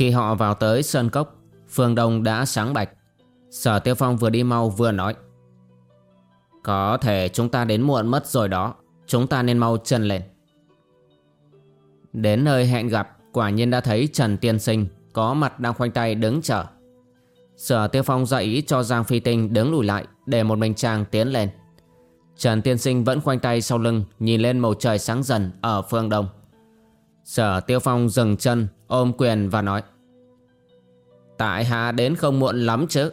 Khi họ vào tới Sơn Cốc, Phương Đông đã sáng bạch. Sở Tiêu Phong vừa đi mau vừa nói, Có thể chúng ta đến muộn mất rồi đó, Chúng ta nên mau chân lên. Đến nơi hẹn gặp, Quả nhiên đã thấy Trần Tiên Sinh Có mặt đang khoanh tay đứng chờ. Sở Tiêu Phong dạy ý cho Giang Phi Tinh đứng lùi lại Để một mình chàng tiến lên. Trần Tiên Sinh vẫn khoanh tay sau lưng, Nhìn lên màu trời sáng dần ở phương đông. Sở Tiêu Phong dừng chân, ôm quyền và nói, Tại hạ đến không muộn lắm chứ.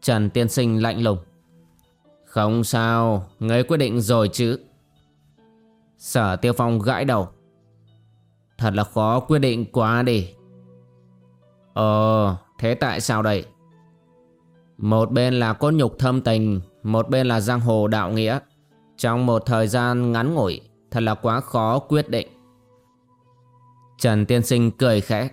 Trần Tiên Sinh lạnh lùng, Không sao, Ngươi quyết định rồi chứ. Sở Tiêu Phong gãi đầu, Thật là khó quyết định quá đi. Ờ Thế tại sao đây? Một bên là cốt nhục thâm tình, Một bên là giang hồ đạo nghĩa. Trong một thời gian ngắn ngủi, Thật là quá khó quyết định. Trần Tiên Sinh cười khẽ.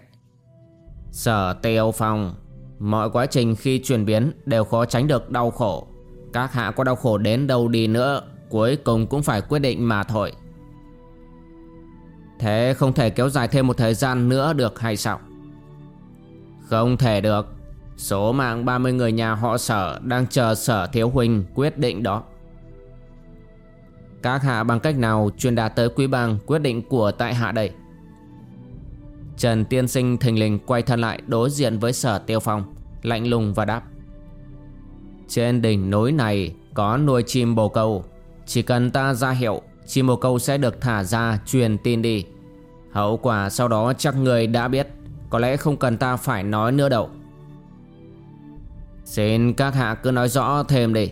Sở Tiêu Phong, Mọi quá trình khi chuyển biến đều khó tránh được đau khổ. Các hạ có đau khổ đến đâu đi nữa, Cuối cùng cũng phải quyết định mà thôi. Thế không thể kéo dài thêm một thời gian nữa được hay sao? Không thể được. Số mạng 30 người nhà họ sở Đang chờ sở thiếu huynh quyết định đó. Các hạ bằng cách nào truyền đạt tới quý bang quyết định của tại hạ đây? Trần Tiên Sinh thình lình quay thân lại đối diện với sở tiêu phong, Lạnh lùng và đáp. Trên đỉnh núi này có nuôi chim bồ câu. Chỉ cần ta ra hiệu, Chim bồ câu sẽ được thả ra truyền tin đi. Hậu quả sau đó chắc người đã biết, Có lẽ không cần ta phải nói nữa đâu. Xin các hạ cứ nói rõ thêm đi.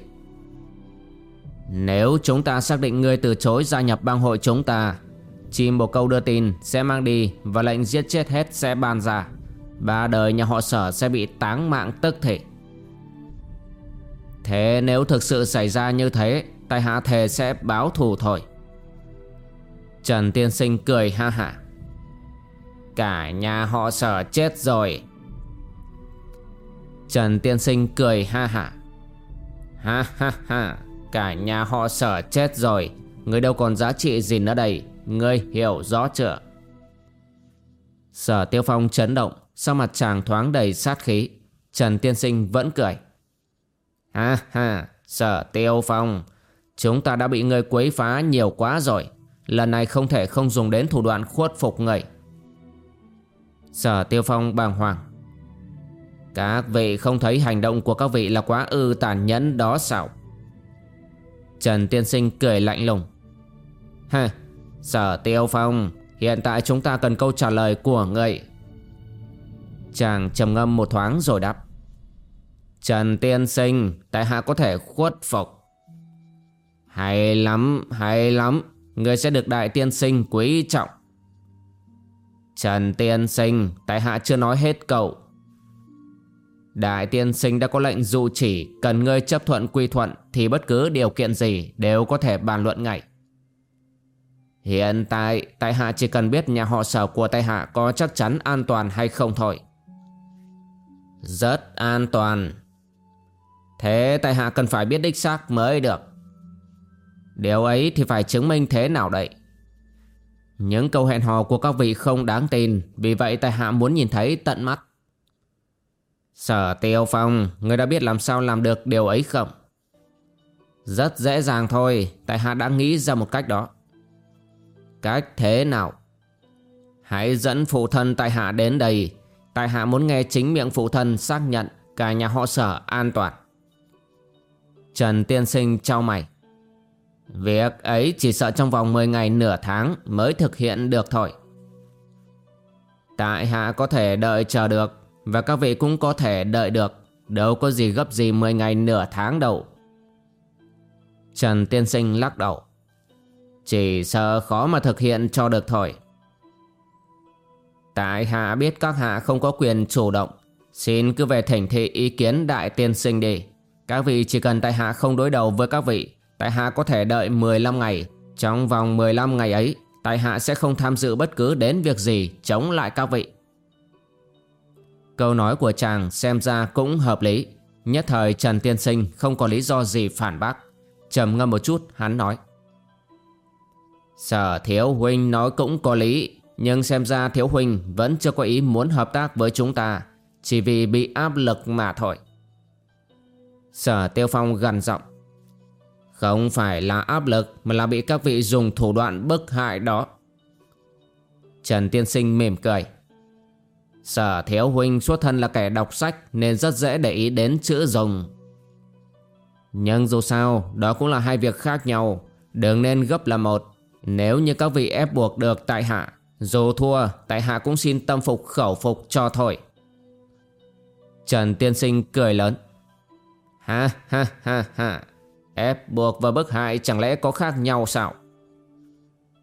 Nếu chúng ta xác định ngươi từ chối gia nhập bang hội chúng ta Chim bồ câu đưa tin sẽ mang đi và lệnh giết chết hết sẽ ban ra. Ba đời nhà họ sở sẽ bị táng mạng tức thể. Thế nếu thực sự xảy ra như thế, tại hạ thề sẽ báo thù thôi. Trần Tiên Sinh cười ha hả. Cả nhà họ sở chết rồi. Trần Tiên Sinh cười ha hả. Ha ha ha, cả nhà họ sở chết rồi, người đâu còn giá trị gì nữa đây. Ngươi hiểu rõ chưa? Sở tiêu phong chấn động, Sau mặt chàng thoáng đầy sát khí. Trần tiên sinh vẫn cười. Ha ha, Sở tiêu phong, Chúng ta đã bị ngươi quấy phá nhiều quá rồi. Lần này không thể không dùng đến thủ đoạn khuất phục người Sở tiêu phong bàng hoàng. Các vị không thấy hành động của các vị là quá ư tàn nhẫn đó sao? Trần tiên sinh cười lạnh lùng. Ha Sở Tiêu Phong, Hiện tại chúng ta cần câu trả lời của ngươi. Chàng trầm ngâm một thoáng rồi đáp. Trần Tiên Sinh, Tại hạ có thể khuất phục. Hay lắm Hay lắm Người sẽ được Đại Tiên Sinh quý trọng. Trần Tiên Sinh, Tại hạ chưa nói hết cậu. Đại Tiên Sinh đã có lệnh dụ chỉ, Cần ngươi chấp thuận quy thuận Thì bất cứ điều kiện gì Đều có thể bàn luận ngay. Hiện tại, tại hạ chỉ cần biết nhà họ sở của tại hạ có chắc chắn an toàn hay không thôi. Rất an toàn. Thế tại hạ cần phải biết đích xác mới được. Điều ấy thì phải chứng minh thế nào đây? Những câu hẹn hò của các vị không đáng tin, vì vậy tại hạ muốn nhìn thấy tận mắt. Sở Tiêu Phong, người đã biết làm sao làm được điều ấy không? Rất dễ dàng thôi, tại hạ đã nghĩ ra một cách đó. Cách thế nào? Hãy dẫn phụ thân tại hạ đến đây. Tại hạ muốn nghe chính miệng phụ thân xác nhận cả nhà họ sở an toàn. Trần Tiên Sinh trao mày. Việc ấy chỉ sợ trong vòng 10 ngày nửa tháng mới thực hiện được thôi. Tại hạ có thể đợi chờ được và các vị cũng có thể đợi được. Đâu có gì gấp gì 10 ngày nửa tháng đâu. Trần Tiên Sinh lắc đầu. Chỉ sợ khó mà thực hiện cho được thôi. Tại hạ biết các hạ không có quyền chủ động. Xin cứ về thỉnh thị ý kiến đại tiên sinh đi. Các vị chỉ cần tại hạ không đối đầu với các vị, Tại hạ có thể đợi 15 ngày Trong vòng 15 ngày ấy, Tại hạ sẽ không tham dự bất cứ đến việc gì Chống lại các vị Câu nói của chàng xem ra cũng hợp lý Nhất thời Trần Tiên Sinh không có lý do gì phản bác trầm ngâm một chút, hắn nói Sở Thiếu Huynh nói cũng có lý, Nhưng xem ra Thiếu Huynh vẫn chưa có ý muốn hợp tác với chúng ta, Chỉ vì bị áp lực mà thôi. Sở Tiêu Phong gần giọng. Không phải là áp lực, Mà là bị các vị dùng thủ đoạn bức hại đó. Trần Tiên Sinh mỉm cười. Sở Thiếu Huynh xuất thân là kẻ đọc sách, Nên rất dễ để ý đến chữ dùng. Nhưng dù sao, Đó cũng là hai việc khác nhau, Đừng nên gấp là một. Nếu như các vị ép buộc được tại hạ, Dù thua, tại hạ cũng xin tâm phục khẩu phục cho thôi. Trần Tiên Sinh cười lớn. Ha ha ha ha. Ép buộc và bức hại chẳng lẽ có khác nhau sao?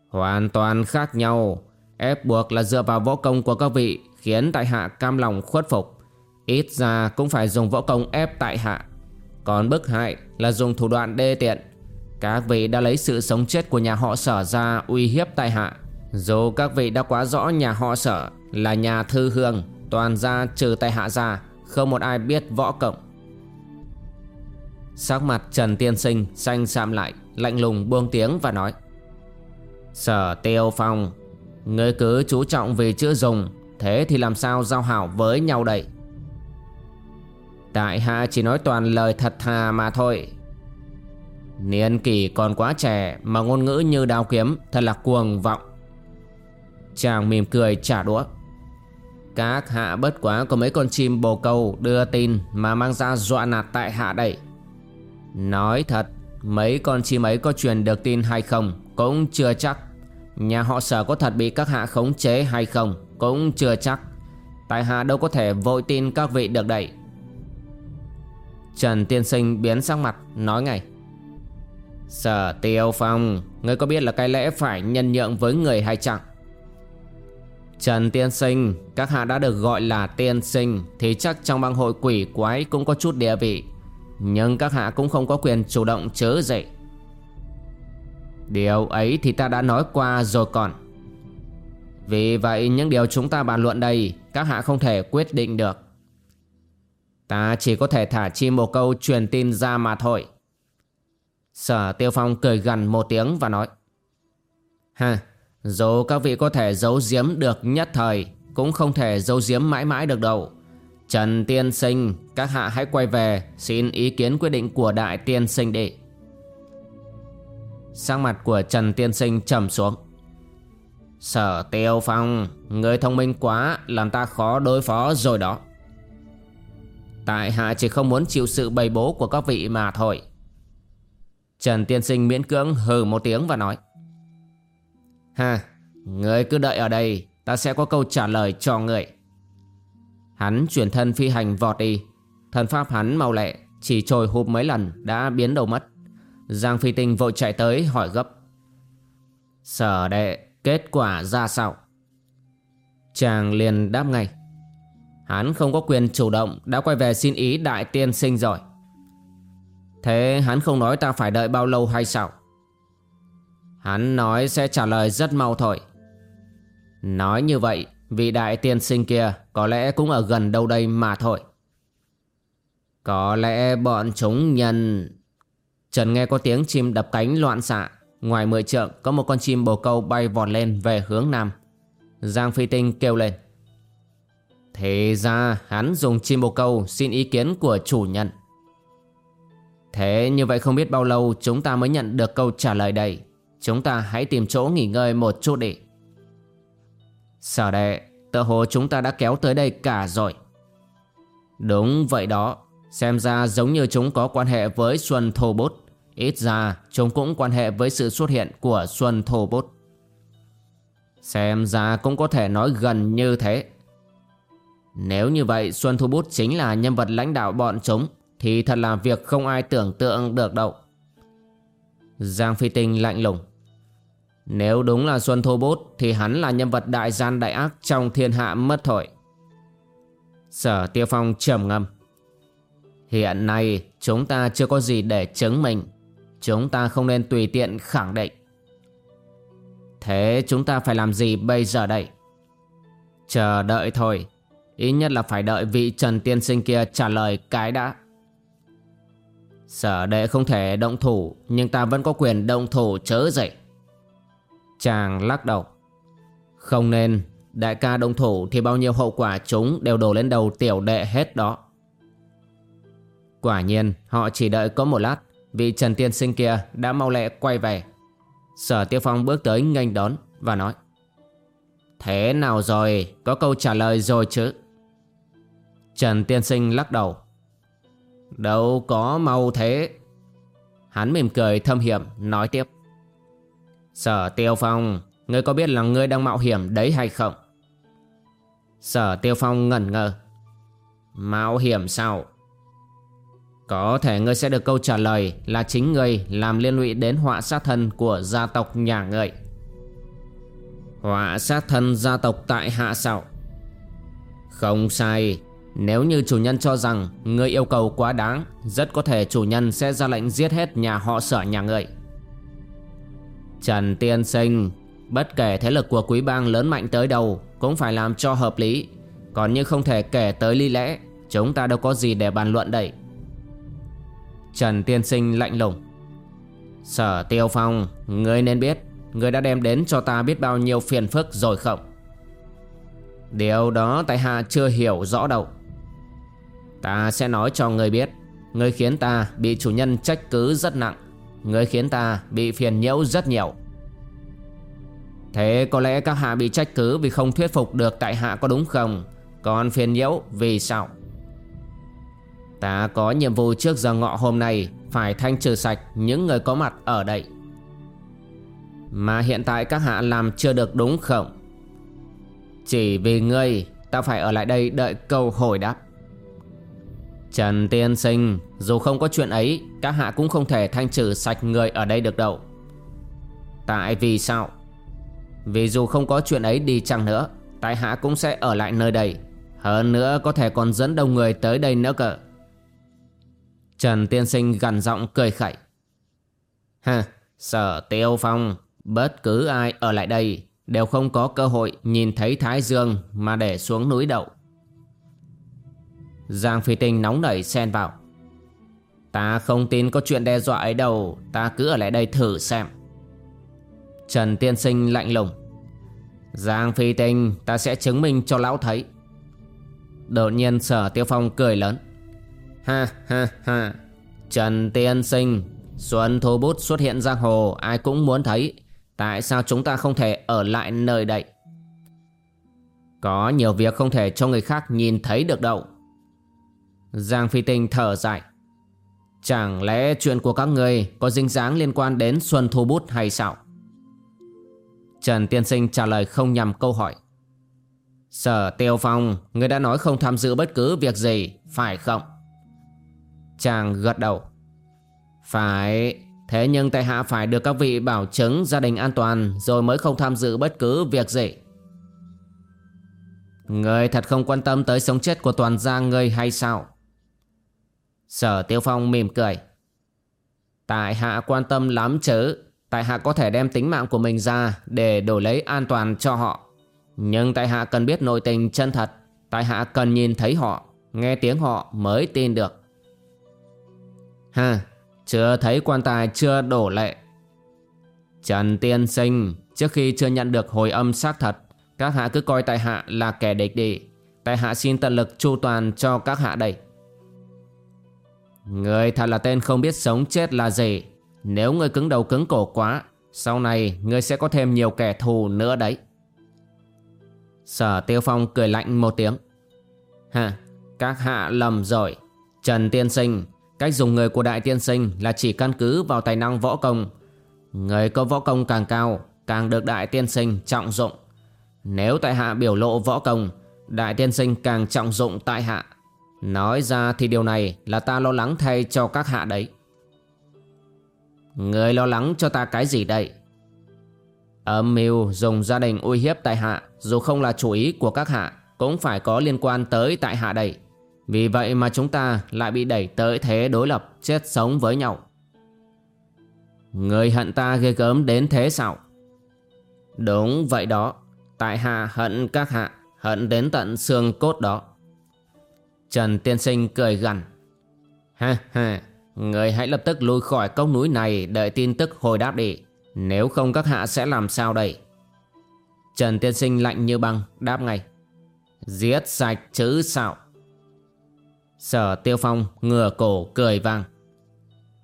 Hoàn toàn khác nhau. Ép buộc là dựa vào võ công của các vị, Khiến tại hạ cam lòng khuất phục. Ít ra cũng phải dùng võ công ép tại hạ. Còn bức hại là dùng thủ đoạn đê tiện. Các vị đã lấy sự sống chết của nhà họ sở ra uy hiếp tại hạ. Dù các vị đã quá rõ nhà họ sở là nhà thư hương, Toàn ra trừ tại hạ ra, Không một ai biết võ cộng. Sắc mặt Trần Tiên Sinh xanh xạm lại, Lạnh lùng buông tiếng và nói, Sở Tiêu Phong, Ngươi cứ chú trọng về chữ dùng, Thế thì làm sao giao hảo với nhau đây? Tại hạ chỉ nói toàn lời thật thà mà thôi. Niên kỷ còn quá trẻ Mà ngôn ngữ như đao kiếm Thật là cuồng vọng. Chàng mỉm cười trả đũa. Các hạ bất quá có mấy con chim bồ câu đưa tin Mà mang ra dọa nạt tại hạ đây. Nói thật, Mấy con chim ấy có truyền được tin hay không Cũng chưa chắc. Nhà họ sở có thật bị các hạ khống chế hay không Cũng chưa chắc. Tại hạ đâu có thể vội tin các vị được đậy Trần Tiên Sinh biến sắc mặt, Nói ngay. Sở Tiêu Phong, Ngươi có biết là cái lẽ phải nhân nhượng với người hay chẳng Trần Tiên Sinh, Các hạ đã được gọi là tiên sinh Thì chắc trong bang hội quỷ quái Cũng có chút địa vị, Nhưng các hạ cũng không có quyền chủ động chớ dậy. Điều ấy thì ta đã nói qua rồi còn. Vì vậy những điều chúng ta bàn luận đây, Các hạ không thể quyết định được. Ta chỉ có thể thả chim một câu truyền tin ra mà thôi. Sở Tiêu Phong cười gần một tiếng và nói Ha, dù các vị có thể giấu giếm được nhất thời Cũng không thể giấu giếm mãi mãi được đâu. Trần Tiên Sinh, các hạ hãy quay về Xin ý kiến quyết định của Đại Tiên Sinh đi. Sang mặt của Trần Tiên Sinh trầm xuống. Sở Tiêu Phong Người thông minh quá Làm ta khó đối phó rồi đó. Tại hạ chỉ không muốn chịu sự bày bố của các vị mà thôi. Trần Tiên Sinh miễn cưỡng hừ một tiếng và nói, Ha, Người cứ đợi ở đây, Ta sẽ có câu trả lời cho người. Hắn chuyển thân phi hành vọt đi. Thần pháp hắn mau lẹ, Chỉ trồi hụp mấy lần đã biến đầu mất. Giang Phi Tinh vội chạy tới hỏi gấp, Sở đệ, kết quả ra sao? Chàng liền đáp ngay, Hắn không có quyền chủ động, Đã quay về xin ý đại tiên sinh rồi. Thế hắn không nói ta phải đợi bao lâu hay sao? Hắn nói sẽ trả lời rất mau thôi. Nói như vậy, Vị đại tiên sinh kia Có lẽ cũng ở gần đâu đây mà thôi. Có lẽ bọn chúng nhân Trần nghe có tiếng chim đập cánh loạn xạ. Ngoài mười trượng, có một con chim bồ câu bay vọt lên về hướng nam. Giang Phi Tinh kêu lên. Thế ra hắn dùng chim bồ câu xin ý kiến của chủ nhân. Thế như vậy không biết bao lâu chúng ta mới nhận được câu trả lời đây. Chúng ta hãy tìm chỗ nghỉ ngơi một chút đi. Sở đệ Tự hồ chúng ta đã kéo tới đây cả rồi. Đúng vậy đó. Xem ra giống như chúng có quan hệ với Xuân Thô Bút Ít ra, chúng cũng quan hệ với sự xuất hiện của Xuân Thô Bút Xem ra cũng có thể nói gần như thế. Nếu như vậy, Xuân Thu Bút chính là nhân vật lãnh đạo bọn chúng. Thì thật là việc không ai tưởng tượng được đâu. Giang Phi Tinh lạnh lùng. Nếu đúng là Xuân Thô Bút Thì hắn là nhân vật đại gian đại ác trong thiên hạ mất thổi. Sở Tiêu Phong trầm ngâm. Hiện nay, chúng ta chưa có gì để chứng minh. Chúng ta không nên tùy tiện khẳng định. Thế chúng ta phải làm gì bây giờ đây? Chờ đợi thôi. Ít nhất là phải đợi vị Trần Tiên Sinh kia trả lời cái đã. Sở đệ không thể động thủ Nhưng ta vẫn có quyền động thủ chớ dậy. Chàng lắc đầu. Không nên Đại ca động thủ thì bao nhiêu hậu quả chúng đều đổ lên đầu tiểu đệ hết đó. Quả nhiên họ chỉ đợi có một lát Vị Trần Tiên Sinh kia đã mau lẹ quay về. Sở Tiêu Phong bước tới nghênh đón và nói Thế nào rồi, có câu trả lời rồi chứ? Trần Tiên Sinh lắc đầu. Đâu có mau thế Hắn mỉm cười thâm hiểm nói tiếp Sở Tiêu Phong Ngươi có biết là ngươi đang mạo hiểm đấy hay không? Sở Tiêu Phong ngẩn ngơ Mạo hiểm sao? Có thể ngươi sẽ được câu trả lời là chính ngươi làm liên lụy đến họa sát thân của gia tộc nhà ngươi. Họa sát thân gia tộc tại hạ sao? Không sai, nếu như chủ nhân cho rằng người yêu cầu quá đáng, rất có thể chủ nhân sẽ ra lệnh giết hết nhà họ sở nhà người. Trần Tiên Sinh, bất kể thế lực của quý bang lớn mạnh tới đâu cũng phải làm cho hợp lý. Còn như không thể kể tới ly lẽ, chúng ta đâu có gì để bàn luận đây. Trần Tiên Sinh lạnh lùng Sở Tiêu Phong Ngươi nên biết Ngươi đã đem đến cho ta biết bao nhiêu phiền phức rồi không Điều đó tại hạ chưa hiểu rõ đâu Ta sẽ nói cho ngươi biết. Ngươi khiến ta bị chủ nhân trách cứ rất nặng. Ngươi khiến ta bị phiền nhiễu rất nhiều. Thế có lẽ các hạ bị trách cứ vì không thuyết phục được tại hạ có đúng không? Còn phiền nhiễu vì sao? Ta có nhiệm vụ trước giờ ngọ hôm nay Phải thanh trừ sạch những người có mặt ở đây. Mà hiện tại các hạ làm chưa được đúng không? Chỉ vì ngươi, Ta phải ở lại đây đợi câu hồi đáp. Trần Tiên Sinh Dù không có chuyện ấy Các hạ cũng không thể thanh trừ sạch người ở đây được đâu Tại vì sao Vì dù không có chuyện ấy đi chăng nữa Tại hạ cũng sẽ ở lại nơi đây Hơn nữa có thể còn dẫn đông người tới đây nữa cơ Trần Tiên Sinh gằn giọng cười khẩy. Ha, sở tiêu phong, bất cứ ai ở lại đây đều không có cơ hội nhìn thấy Thái Dương mà để xuống núi đậu. Giang Phi Tinh nóng nảy xen vào. Ta không tin có chuyện đe dọa ấy đâu, ta cứ ở lại đây thử xem. Trần Tiên Sinh lạnh lùng. Giang Phi Tinh, ta sẽ chứng minh cho lão thấy. Đột nhiên sở tiêu phong cười lớn. Ha ha ha Trần Tiên Sinh Xuân Thu Bút xuất hiện giang hồ Ai cũng muốn thấy Tại sao chúng ta không thể ở lại nơi đây Có nhiều việc không thể cho người khác nhìn thấy được đâu Giang Phi Tinh thở dài. Chẳng lẽ chuyện của các người Có dính dáng liên quan đến Xuân Thu Bút hay sao? Trần Tiên Sinh trả lời không nhằm câu hỏi. Sở Tiêu Phong, Người đã nói không tham dự bất cứ việc gì, Phải không? Chàng gật đầu. Phải, Thế nhưng tại hạ phải được các vị bảo chứng gia đình an toàn Rồi mới không tham dự bất cứ việc gì. Người thật không quan tâm tới sống chết của toàn gia người hay sao? Sở Tiêu Phong mỉm cười Tại hạ quan tâm lắm chứ Tại hạ có thể đem tính mạng của mình ra Để đổi lấy an toàn cho họ Nhưng tại hạ cần biết nội tình chân thật Tại hạ cần nhìn thấy họ Nghe tiếng họ mới tin được Ha, chưa thấy quan tài chưa đổ lệ. Trần Tiên Sinh, trước khi chưa nhận được hồi âm xác thật, các hạ cứ coi tại hạ là kẻ địch đi. Tại hạ xin tận lực chu toàn cho các hạ đây. Người thật là tên không biết sống chết là gì. Nếu người cứng đầu cứng cổ quá, sau này người sẽ có thêm nhiều kẻ thù nữa đấy. Sở Tiêu Phong cười lạnh một tiếng. Ha, các hạ lầm rồi. Trần Tiên Sinh Cách dùng người của Đại Tiên Sinh là chỉ căn cứ vào tài năng võ công Người có võ công càng cao Càng được Đại Tiên Sinh trọng dụng Nếu tại hạ biểu lộ võ công Đại Tiên Sinh càng trọng dụng tại hạ Nói ra thì điều này là ta lo lắng thay cho các hạ đấy. Người lo lắng cho ta cái gì đây? Âm mưu dùng gia đình uy hiếp tại hạ, Dù không là chủ ý của các hạ, Cũng phải có liên quan tới tại hạ đây. Vì vậy mà chúng ta lại bị đẩy tới thế đối lập, Chết sống với nhau. Người hận ta ghê gớm đến thế sao? Đúng vậy đó. Tại hạ hận các hạ, Hận đến tận xương cốt đó. Trần Tiên Sinh cười gằn. Ha ha Người hãy lập tức lui khỏi cốc núi này, Đợi tin tức hồi đáp đi. Nếu không các hạ sẽ làm sao đây? Trần Tiên Sinh lạnh như băng, Đáp ngay. Giết sạch chứ sao Sở Tiêu Phong ngửa cổ cười vang.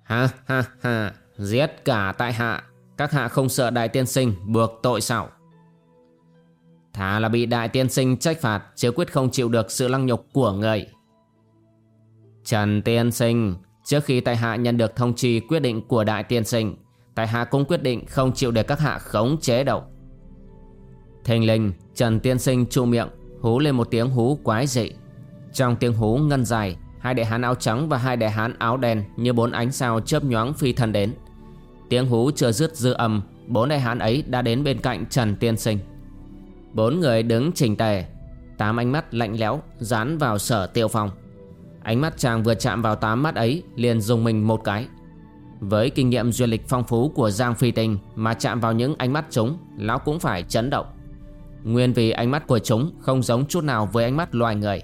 Ha ha ha, Giết cả tại hạ. Các hạ không sợ đại tiên sinh buộc tội sao Thà là bị đại tiên sinh trách phạt, Chứ quyết không chịu được sự lăng nhục của người. Trần tiên sinh, Trước khi tại hạ nhận được thông trì quyết định của đại tiên sinh, Tại hạ cũng quyết định không chịu để các hạ khống chế đâu Thình linh Trần tiên sinh chu miệng, Hú lên một tiếng hú quái dị. Trong tiếng hú ngân dài, Hai đại hán áo trắng và hai đại hán áo đen Như bốn ánh sao chớp nhoáng phi thân đến. Tiếng hú chưa dứt dư âm, Bốn đại hán ấy đã đến bên cạnh Trần Tiên Sinh. Bốn người đứng chỉnh tề. Tám ánh mắt lạnh lẽo Dán vào sở tiêu phong. Ánh mắt chàng vừa chạm vào tám mắt ấy Liền dùng mình một cái. Với kinh nghiệm duyên lịch phong phú của Giang Phi Tinh Mà chạm vào những ánh mắt chúng Lão cũng phải chấn động. Nguyên vì ánh mắt của chúng không giống chút nào với ánh mắt loài người.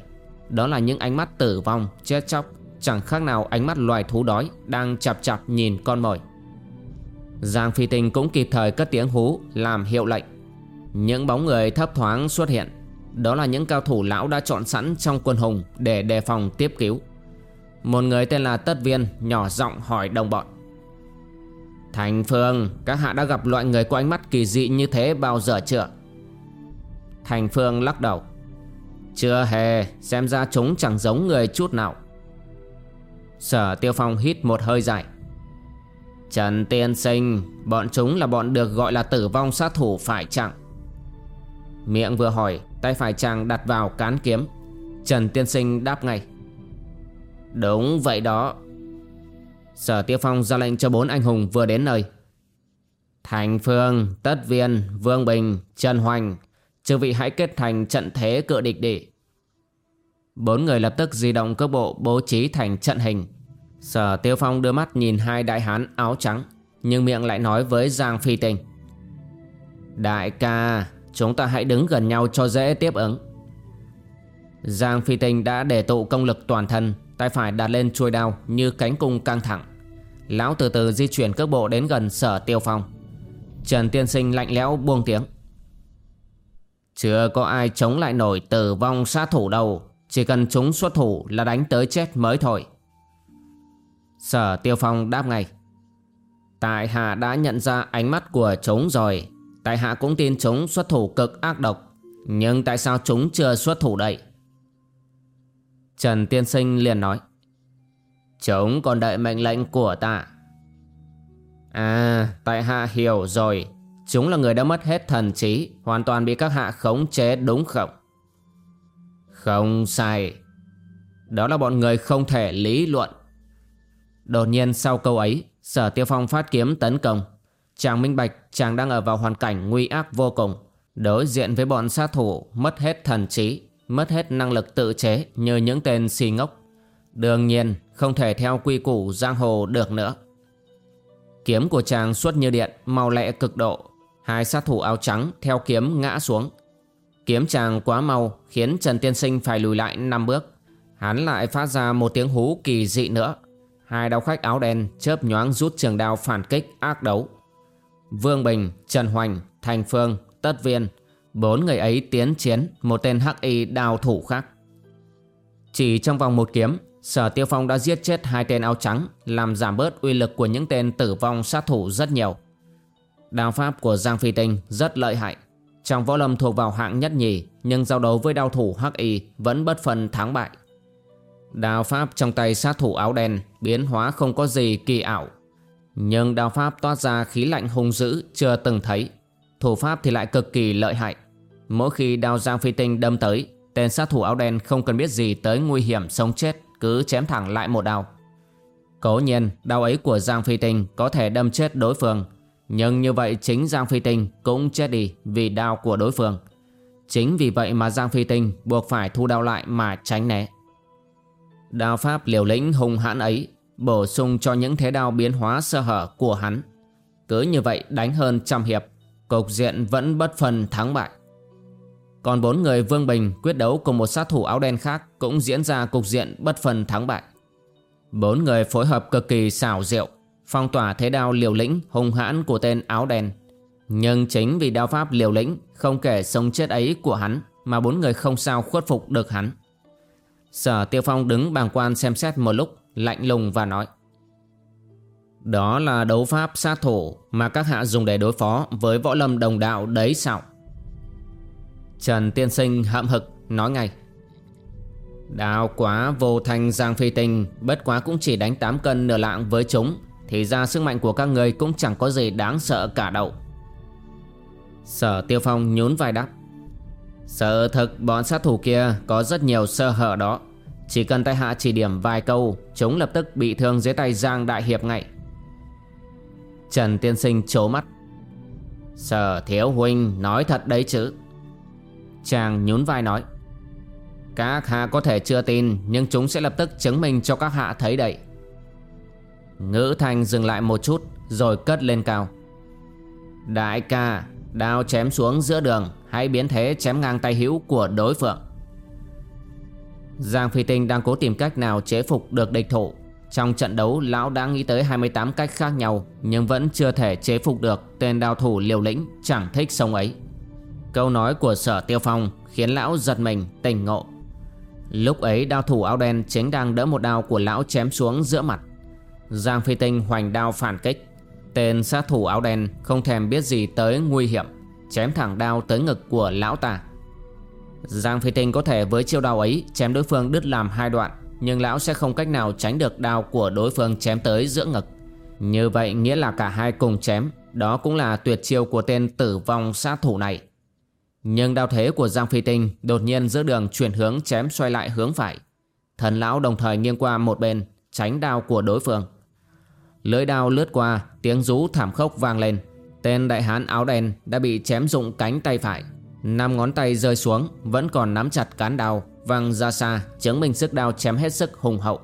Đó là những ánh mắt tử vong, chết chóc Chẳng khác nào ánh mắt loài thú đói Đang chập chập nhìn con mồi. Giang Phi Tinh cũng kịp thời cất tiếng hú Làm hiệu lệnh. Những bóng người thấp thoáng xuất hiện. Đó là những cao thủ lão đã chọn sẵn trong quân hùng Để đề phòng tiếp cứu. Một người tên là Tất Viên Nhỏ giọng hỏi đồng bọn. Thành Phương, Các hạ đã gặp loại người có ánh mắt kỳ dị như thế bao giờ chưa? Thành Phương lắc đầu. Chưa hề, Xem ra chúng chẳng giống người chút nào. Sở Tiêu Phong hít một hơi dài. Trần Tiên Sinh, Bọn chúng là bọn được gọi là tử vong sát thủ phải chẳng Miệng vừa hỏi Tay phải chàng đặt vào cán kiếm. Trần Tiên Sinh đáp ngay. Đúng vậy đó. Sở Tiêu Phong ra lệnh cho bốn anh hùng vừa đến nơi. Thành Phương, Tất Viên, Vương Bình, Trần Hoành Chư vị hãy kết thành trận thế cự địch đi. Bốn người lập tức di động cước bộ bố trí thành trận hình. Sở Tiêu Phong đưa mắt nhìn hai đại hán áo trắng Nhưng miệng lại nói với Giang Phi Tình. Đại ca Chúng ta hãy đứng gần nhau cho dễ tiếp ứng. Giang Phi Tinh đã để tụ công lực toàn thân, Tay phải đặt lên chuôi đao như cánh cung căng thẳng. Lão từ từ di chuyển cước bộ đến gần sở tiêu phong. Trần Tiên Sinh lạnh lẽo buông tiếng. Chưa có ai chống lại nổi tử vong sát thủ đâu, Chỉ cần chúng xuất thủ là đánh tới chết mới thôi. Sở Tiêu Phong đáp ngay. Tại hạ đã nhận ra ánh mắt của chúng rồi. Tại hạ cũng tin chúng xuất thủ cực ác độc. Nhưng tại sao chúng chưa xuất thủ đây? Trần Tiên Sinh liền nói, Chúng còn đợi mệnh lệnh của ta. À tại hạ hiểu rồi. Chúng là người đã mất hết thần trí, Hoàn toàn bị các hạ khống chế, đúng không? Không sai. Đó là bọn người không thể lý luận. Đột nhiên sau câu ấy, Sở Tiêu Phong phát kiếm tấn công. Chàng minh bạch, chàng đang ở vào hoàn cảnh nguy ác vô cùng. Đối diện với bọn sát thủ, Mất hết thần trí, Mất hết năng lực tự chế Như những tên si ngốc. Đương nhiên, không thể theo quy củ giang hồ được nữa. Kiếm của chàng xuất như điện, Mau lẹ cực độ. Hai sát thủ áo trắng theo kiếm ngã xuống. Kiếm chàng quá mau, Khiến Trần Tiên Sinh phải lùi lại 5 bước. Hắn lại phát ra một tiếng hú kỳ dị nữa. Hai đao khách áo đen chớp nhoáng rút trường đao phản kích, ác đấu. Vương Bình, Trần Hoành, Thành Phương, Tất Viên, bốn người ấy tiến chiến một tên hắc y đào thủ khác. Chỉ trong vòng một kiếm, Sở Tiêu Phong đã giết chết hai tên áo trắng, làm giảm bớt uy lực của những tên tử vong sát thủ rất nhiều. Đao pháp của Giang Phi Tinh rất lợi hại. Trong võ lâm thuộc vào hạng nhất nhì, nhưng giao đấu với đao thủ hắc y vẫn bất phần thắng bại. Đao pháp trong tay sát thủ áo đen biến hóa không có gì kỳ ảo. Nhưng đao pháp toát ra khí lạnh hung dữ chưa từng thấy. Thủ pháp thì lại cực kỳ lợi hại. Mỗi khi đao giang phi tinh đâm tới, tên sát thủ áo đen không cần biết gì tới nguy hiểm sống chết, cứ chém thẳng lại một đao. Cố nhiên, đao ấy của Giang Phi Tinh có thể đâm chết đối phương, nhưng như vậy chính Giang Phi Tinh cũng chết đi vì đao của đối phương. Chính vì vậy mà Giang Phi Tinh buộc phải thu đao lại mà tránh né. Đao pháp liều lĩnh hung hãn ấy bổ sung cho những thế đao biến hóa sơ hở của hắn. Cứ như vậy đánh hơn trăm hiệp, cục diện vẫn bất phần thắng bại. Còn bốn người Vương Bình quyết đấu cùng một sát thủ áo đen khác cũng diễn ra cục diện bất phần thắng bại. Bốn người phối hợp cực kỳ xảo diệu, phong tỏa thế đao liều lĩnh hung hãn của tên áo đen. Nhưng chính vì đao pháp liều lĩnh không kể sống chết ấy của hắn mà bốn người không sao khuất phục được hắn. Sở Tiêu Phong đứng bàng quan xem xét một lúc, lạnh lùng và nói. Đó là đấu pháp sát thủ mà các hạ dùng để đối phó với võ lâm đồng đạo đấy sao? Trần Tiên Sinh hậm hực nói ngay. Đào quá vô thành giang phi tinh, Bất quá cũng chỉ đánh 8 cân nửa lạng với chúng, Thì ra sức mạnh của các người cũng chẳng có gì đáng sợ cả đâu Sở Tiêu Phong nhún vai đáp Sợ thực bọn sát thủ kia có rất nhiều sơ hở đó chỉ cần tay hạ chỉ điểm vài câu, Chúng lập tức bị thương dưới tay Giang Đại Hiệp ngay. Trần Tiên Sinh trố mắt. Sở Thiếu Huynh nói thật đấy chứ? Chàng nhún vai nói. Các hạ có thể chưa tin, Nhưng chúng sẽ lập tức chứng minh cho các hạ thấy đấy. Ngữ thanh dừng lại một chút, Rồi cất lên cao. Đại ca, Đao chém xuống giữa đường, Hãy biến thế chém ngang tay hữu của đối phương. Giang Phi Tinh đang cố tìm cách nào chế phục được địch thủ. Trong trận đấu, lão đã nghĩ tới 28 cách khác nhau, Nhưng vẫn chưa thể chế phục được tên đao thủ liều lĩnh chẳng thích sông ấy. Câu nói của sở tiêu phong khiến lão giật mình, tỉnh ngộ. Lúc ấy, đao thủ áo đen chính đang đỡ một đao của lão chém xuống giữa mặt. Giang Phi Tinh hoành đao phản kích. Tên sát thủ áo đen không thèm biết gì tới nguy hiểm, Chém thẳng đao tới ngực của lão ta. Giang Phi Tinh có thể với chiêu đao ấy chém đối phương đứt làm hai đoạn Nhưng lão sẽ không cách nào tránh được đao của đối phương chém tới giữa ngực Như vậy nghĩa là cả hai cùng chém Đó cũng là tuyệt chiêu của tên tử vong sát thủ này nhưng đao thế của Giang Phi Tinh đột nhiên giữa đường chuyển hướng chém xoay lại hướng phải. Thần lão đồng thời nghiêng qua một bên, tránh đao của đối phương. Lưỡi đao lướt qua, tiếng rú thảm khốc vang lên. Tên đại hán áo đen đã bị chém rụng cánh tay phải. Năm ngón tay rơi xuống, vẫn còn nắm chặt cán đao, văng ra xa, chứng minh sức đao chém hết sức hùng hậu.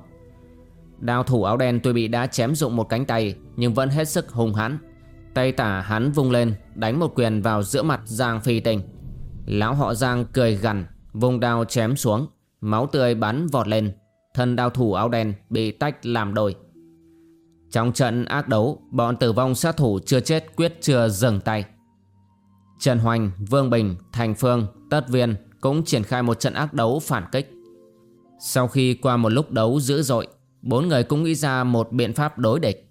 Đao thủ áo đen tuy bị đã chém dụng một cánh tay, nhưng vẫn hết sức hùng hãn. Tay tả hắn vung lên, đánh một quyền vào giữa mặt Giang Phi tình. Lão họ Giang cười gằn Vùng đao chém xuống Máu tươi bắn vọt lên Thân đao thủ áo đen bị tách làm đôi Trong trận ác đấu Bọn tử vong sát thủ chưa chết quyết chưa dừng tay Trần Hoành, Vương Bình, Thành Phương, Tất Viên Cũng triển khai một trận ác đấu phản kích Sau khi qua một lúc đấu dữ dội Bốn người cũng nghĩ ra một biện pháp đối địch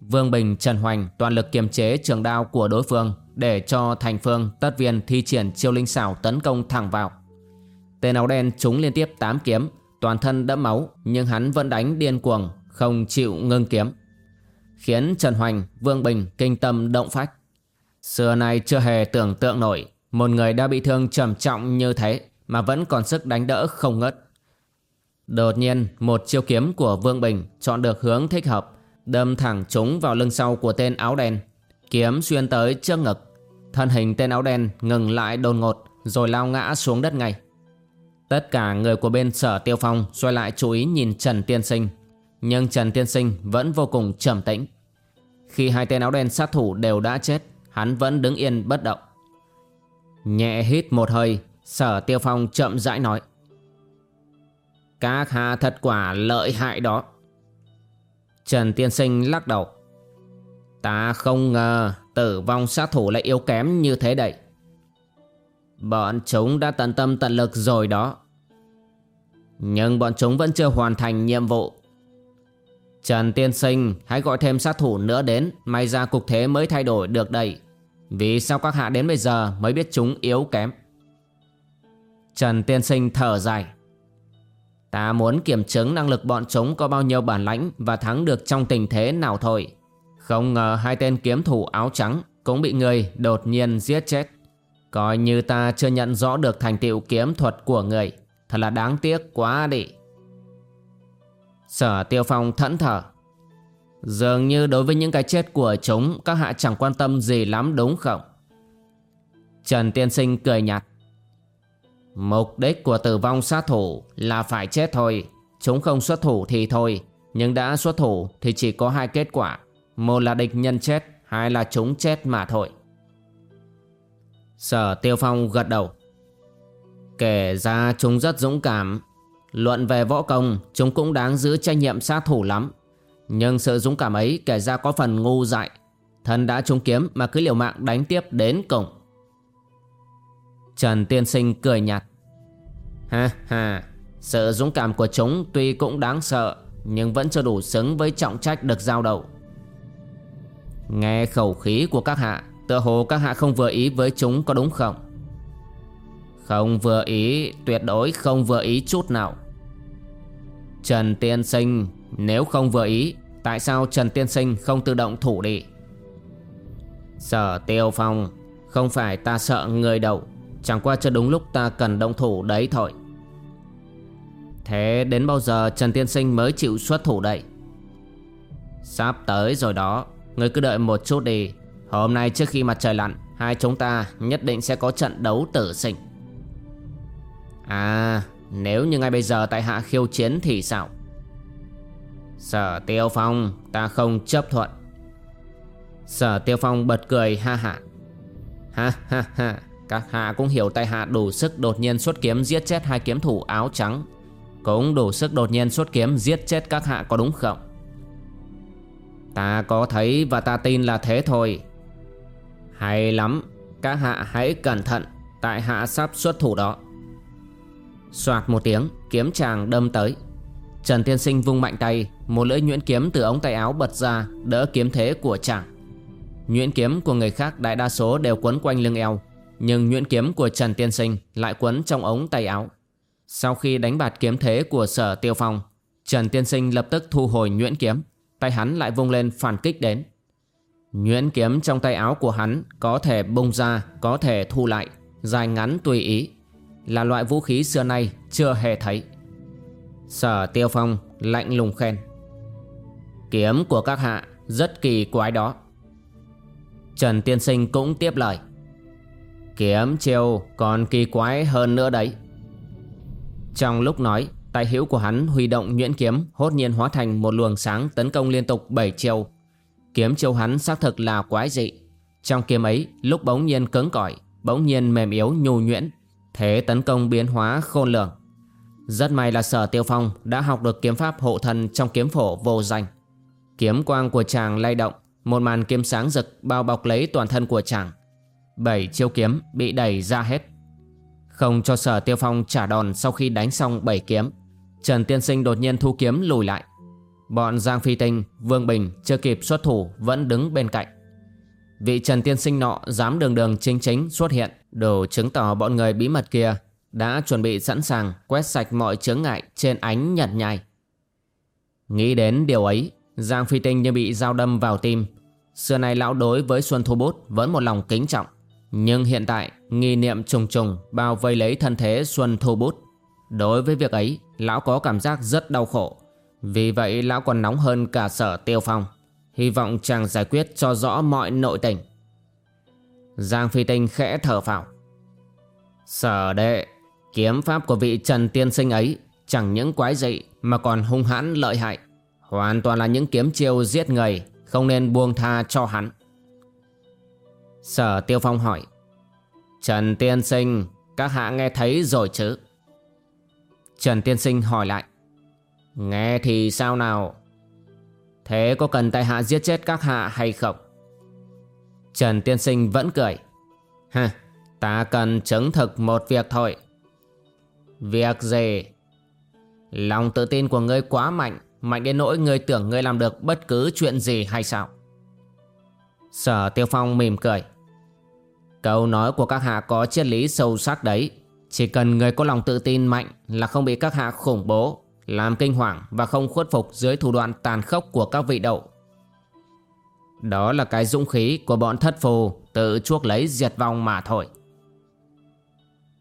Vương Bình, Trần Hoành toàn lực kiềm chế trường đao của đối phương để cho Thành Phương tất viên thi triển chiêu linh xảo tấn công thẳng vào. Tên áo đen trúng liên tiếp 8 kiếm, toàn thân đẫm máu nhưng hắn vẫn đánh điên cuồng, không chịu ngưng kiếm. Khiến Trần Hoành, Vương Bình kinh tâm động phách. Xưa nay chưa hề tưởng tượng nổi, một người đã bị thương trầm trọng như thế mà vẫn còn sức đánh đỡ không ngớt. Đột nhiên, một chiêu kiếm của Vương Bình chọn được hướng thích hợp, đâm thẳng trúng vào lưng sau của tên áo đen. Kiếm xuyên tới trước ngực, Thân hình tên áo đen ngừng lại đột ngột Rồi lao ngã xuống đất ngay Tất cả người của bên sở tiêu phong Xoay lại chú ý nhìn Trần Tiên Sinh, Nhưng Trần Tiên Sinh vẫn vô cùng trầm tĩnh Khi hai tên áo đen sát thủ đều đã chết Hắn vẫn đứng yên bất động Nhẹ hít một hơi, Sở tiêu phong chậm rãi nói Các hạ thật quả lợi hại đó Trần Tiên Sinh lắc đầu Ta không ngờ tử vong sát thủ lại yếu kém như thế đấy. Bọn chúng đã tận tâm tận lực rồi đó. Nhưng bọn chúng vẫn chưa hoàn thành nhiệm vụ. Trần Tiên Sinh, hãy gọi thêm sát thủ nữa đến May ra cục thế mới thay đổi được đây vì sao các hạ đến bây giờ mới biết chúng yếu kém Trần Tiên Sinh thở dài Ta muốn kiểm chứng năng lực bọn chúng có bao nhiêu bản lãnh và thắng được trong tình thế nào thôi. Không ngờ hai tên kiếm thủ áo trắng cũng bị người đột nhiên giết chết. Coi như ta chưa nhận rõ được thành tựu kiếm thuật của người. Thật là đáng tiếc quá đi. Sở Tiêu Phong thẫn thở. Dường như đối với những cái chết của chúng các hạ chẳng quan tâm gì lắm đúng không? Trần Tiên Sinh cười nhạt. Mục đích của tử vong sát thủ là phải chết thôi. Chúng không xuất thủ thì thôi. Nhưng đã xuất thủ thì chỉ có hai kết quả. Một là địch nhân chết, hai là chúng chết mà thôi. Sở Tiêu Phong gật đầu. Kể ra chúng rất dũng cảm. Luận về võ công, chúng cũng đáng giữ trách nhiệm sát thủ lắm. Nhưng sự dũng cảm ấy kể ra có phần ngu dại. thần đã trúng kiếm mà cứ liều mạng đánh tiếp đến cổng. Trần Tiên Sinh cười nhạt. Ha ha, sự dũng cảm của chúng tuy cũng đáng sợ, nhưng vẫn chưa đủ xứng với trọng trách được giao đầu. Nghe khẩu khí của các hạ, tựa hồ các hạ không vừa ý với chúng có đúng không? Không vừa ý, tuyệt đối không vừa ý chút nào. Trần Tiên Sinh, nếu không vừa ý, tại sao Trần Tiên Sinh không tự động thủ đi? Sở Tiêu Phong, không phải ta sợ người đầu Chẳng qua cho đúng lúc ta cần động thủ đấy thôi. Thế đến bao giờ Trần Tiên Sinh mới chịu xuất thủ đây? Sắp tới rồi đó. Ngươi cứ đợi một chút đi. Hôm nay trước khi mặt trời lặn Hai chúng ta nhất định sẽ có trận đấu tử sinh. À Nếu như ngay bây giờ tại hạ khiêu chiến thì sao? Sở Tiêu Phong, Ta không chấp thuận. Sở Tiêu Phong bật cười, ha hạ Ha ha ha. Các hạ cũng hiểu tại hạ đủ sức đột nhiên xuất kiếm giết chết hai kiếm thủ áo trắng. Cũng đủ sức đột nhiên xuất kiếm giết chết các hạ có đúng không? Ta có thấy và ta tin là thế thôi. Hay lắm. Các hạ hãy cẩn thận. Tại hạ sắp xuất thủ đó. Xoạt một tiếng, Kiếm chàng đâm tới. Trần Tiên Sinh vung mạnh tay Một lưỡi nhuyễn kiếm từ ống tay áo bật ra Đỡ kiếm thế của chàng Nhuyễn kiếm của người khác đại đa số đều quấn quanh lưng eo nhưng nhuyễn kiếm của Trần Tiên Sinh lại quấn trong ống tay áo. Sau khi đánh bạt kiếm thế của sở tiêu phong, Trần Tiên Sinh lập tức thu hồi nhuyễn kiếm, tay hắn lại vung lên phản kích đến. Nhuyễn kiếm trong tay áo của hắn có thể bung ra, có thể thu lại, dài ngắn tùy ý, là loại vũ khí xưa nay chưa hề thấy. Sở Tiêu Phong lạnh lùng khen. Kiếm của các hạ rất kỳ quái đó. Trần Tiên Sinh cũng tiếp lời. Kiếm chiêu còn kỳ quái hơn nữa đấy Trong lúc nói, Tay hữu của hắn huy động nhuyễn kiếm, Hốt nhiên hóa thành một luồng sáng tấn công liên tục 7 chiêu Kiếm chiêu hắn xác thực là quái dị Trong kiếm ấy, lúc bỗng nhiên cứng cỏi, Bỗng nhiên mềm yếu nhu nhuyễn, Thế tấn công biến hóa khôn lường rất may là sở tiêu phong Đã học được kiếm pháp hộ thần trong kiếm phổ vô danh. Kiếm quang của chàng lay động Một màn kiếm sáng rực bao bọc lấy toàn thân của chàng. Bảy chiêu kiếm bị đẩy ra hết. Không cho sở tiêu phong trả đòn sau khi đánh xong bảy kiếm Trần Tiên Sinh đột nhiên thu kiếm lùi lại. Bọn Giang Phi Tinh, Vương Bình chưa kịp xuất thủ vẫn đứng bên cạnh. Vị Trần Tiên Sinh nọ dám đường đường chính chính xuất hiện Đủ chứng tỏ bọn người bí mật kia đã chuẩn bị sẵn sàng quét sạch mọi chướng ngại trên ánh nhật nhai Nghĩ đến điều ấy Giang Phi Tinh như bị dao đâm vào tim Xưa nay lão đối với Xuân Thu Bút vẫn một lòng kính trọng nhưng hiện tại nghi niệm trùng trùng bao vây lấy thân thế Xuân Thu Bút. Đối với việc ấy, lão có cảm giác rất đau khổ. Vì vậy lão còn nóng hơn cả sở tiêu phong. Hy vọng chàng giải quyết cho rõ mọi nội tình. Giang Phi Tinh khẽ thở phào. Sở đệ, kiếm pháp của vị Trần Tiên Sinh ấy chẳng những quái dị mà còn hung hãn lợi hại. Hoàn toàn là những kiếm chiêu giết người, không nên buông tha cho hắn. Sở Tiêu Phong hỏi Trần Tiên Sinh Các hạ nghe thấy rồi chứ Trần Tiên Sinh hỏi lại Nghe thì sao nào Thế có cần tại hạ giết chết các hạ hay không Trần Tiên Sinh vẫn cười Ha Ta cần chứng thực một việc thôi Việc gì? Lòng tự tin của ngươi quá mạnh Mạnh đến nỗi ngươi tưởng ngươi làm được bất cứ chuyện gì hay sao? Sở Tiêu Phong mỉm cười. Câu nói của các hạ có triết lý sâu sắc đấy. Chỉ cần người có lòng tự tin mạnh là không bị các hạ khủng bố làm kinh hoàng và không khuất phục dưới thủ đoạn tàn khốc của các vị đậu. Đó là cái dũng khí của bọn thất phù tự chuốc lấy diệt vong mà thôi.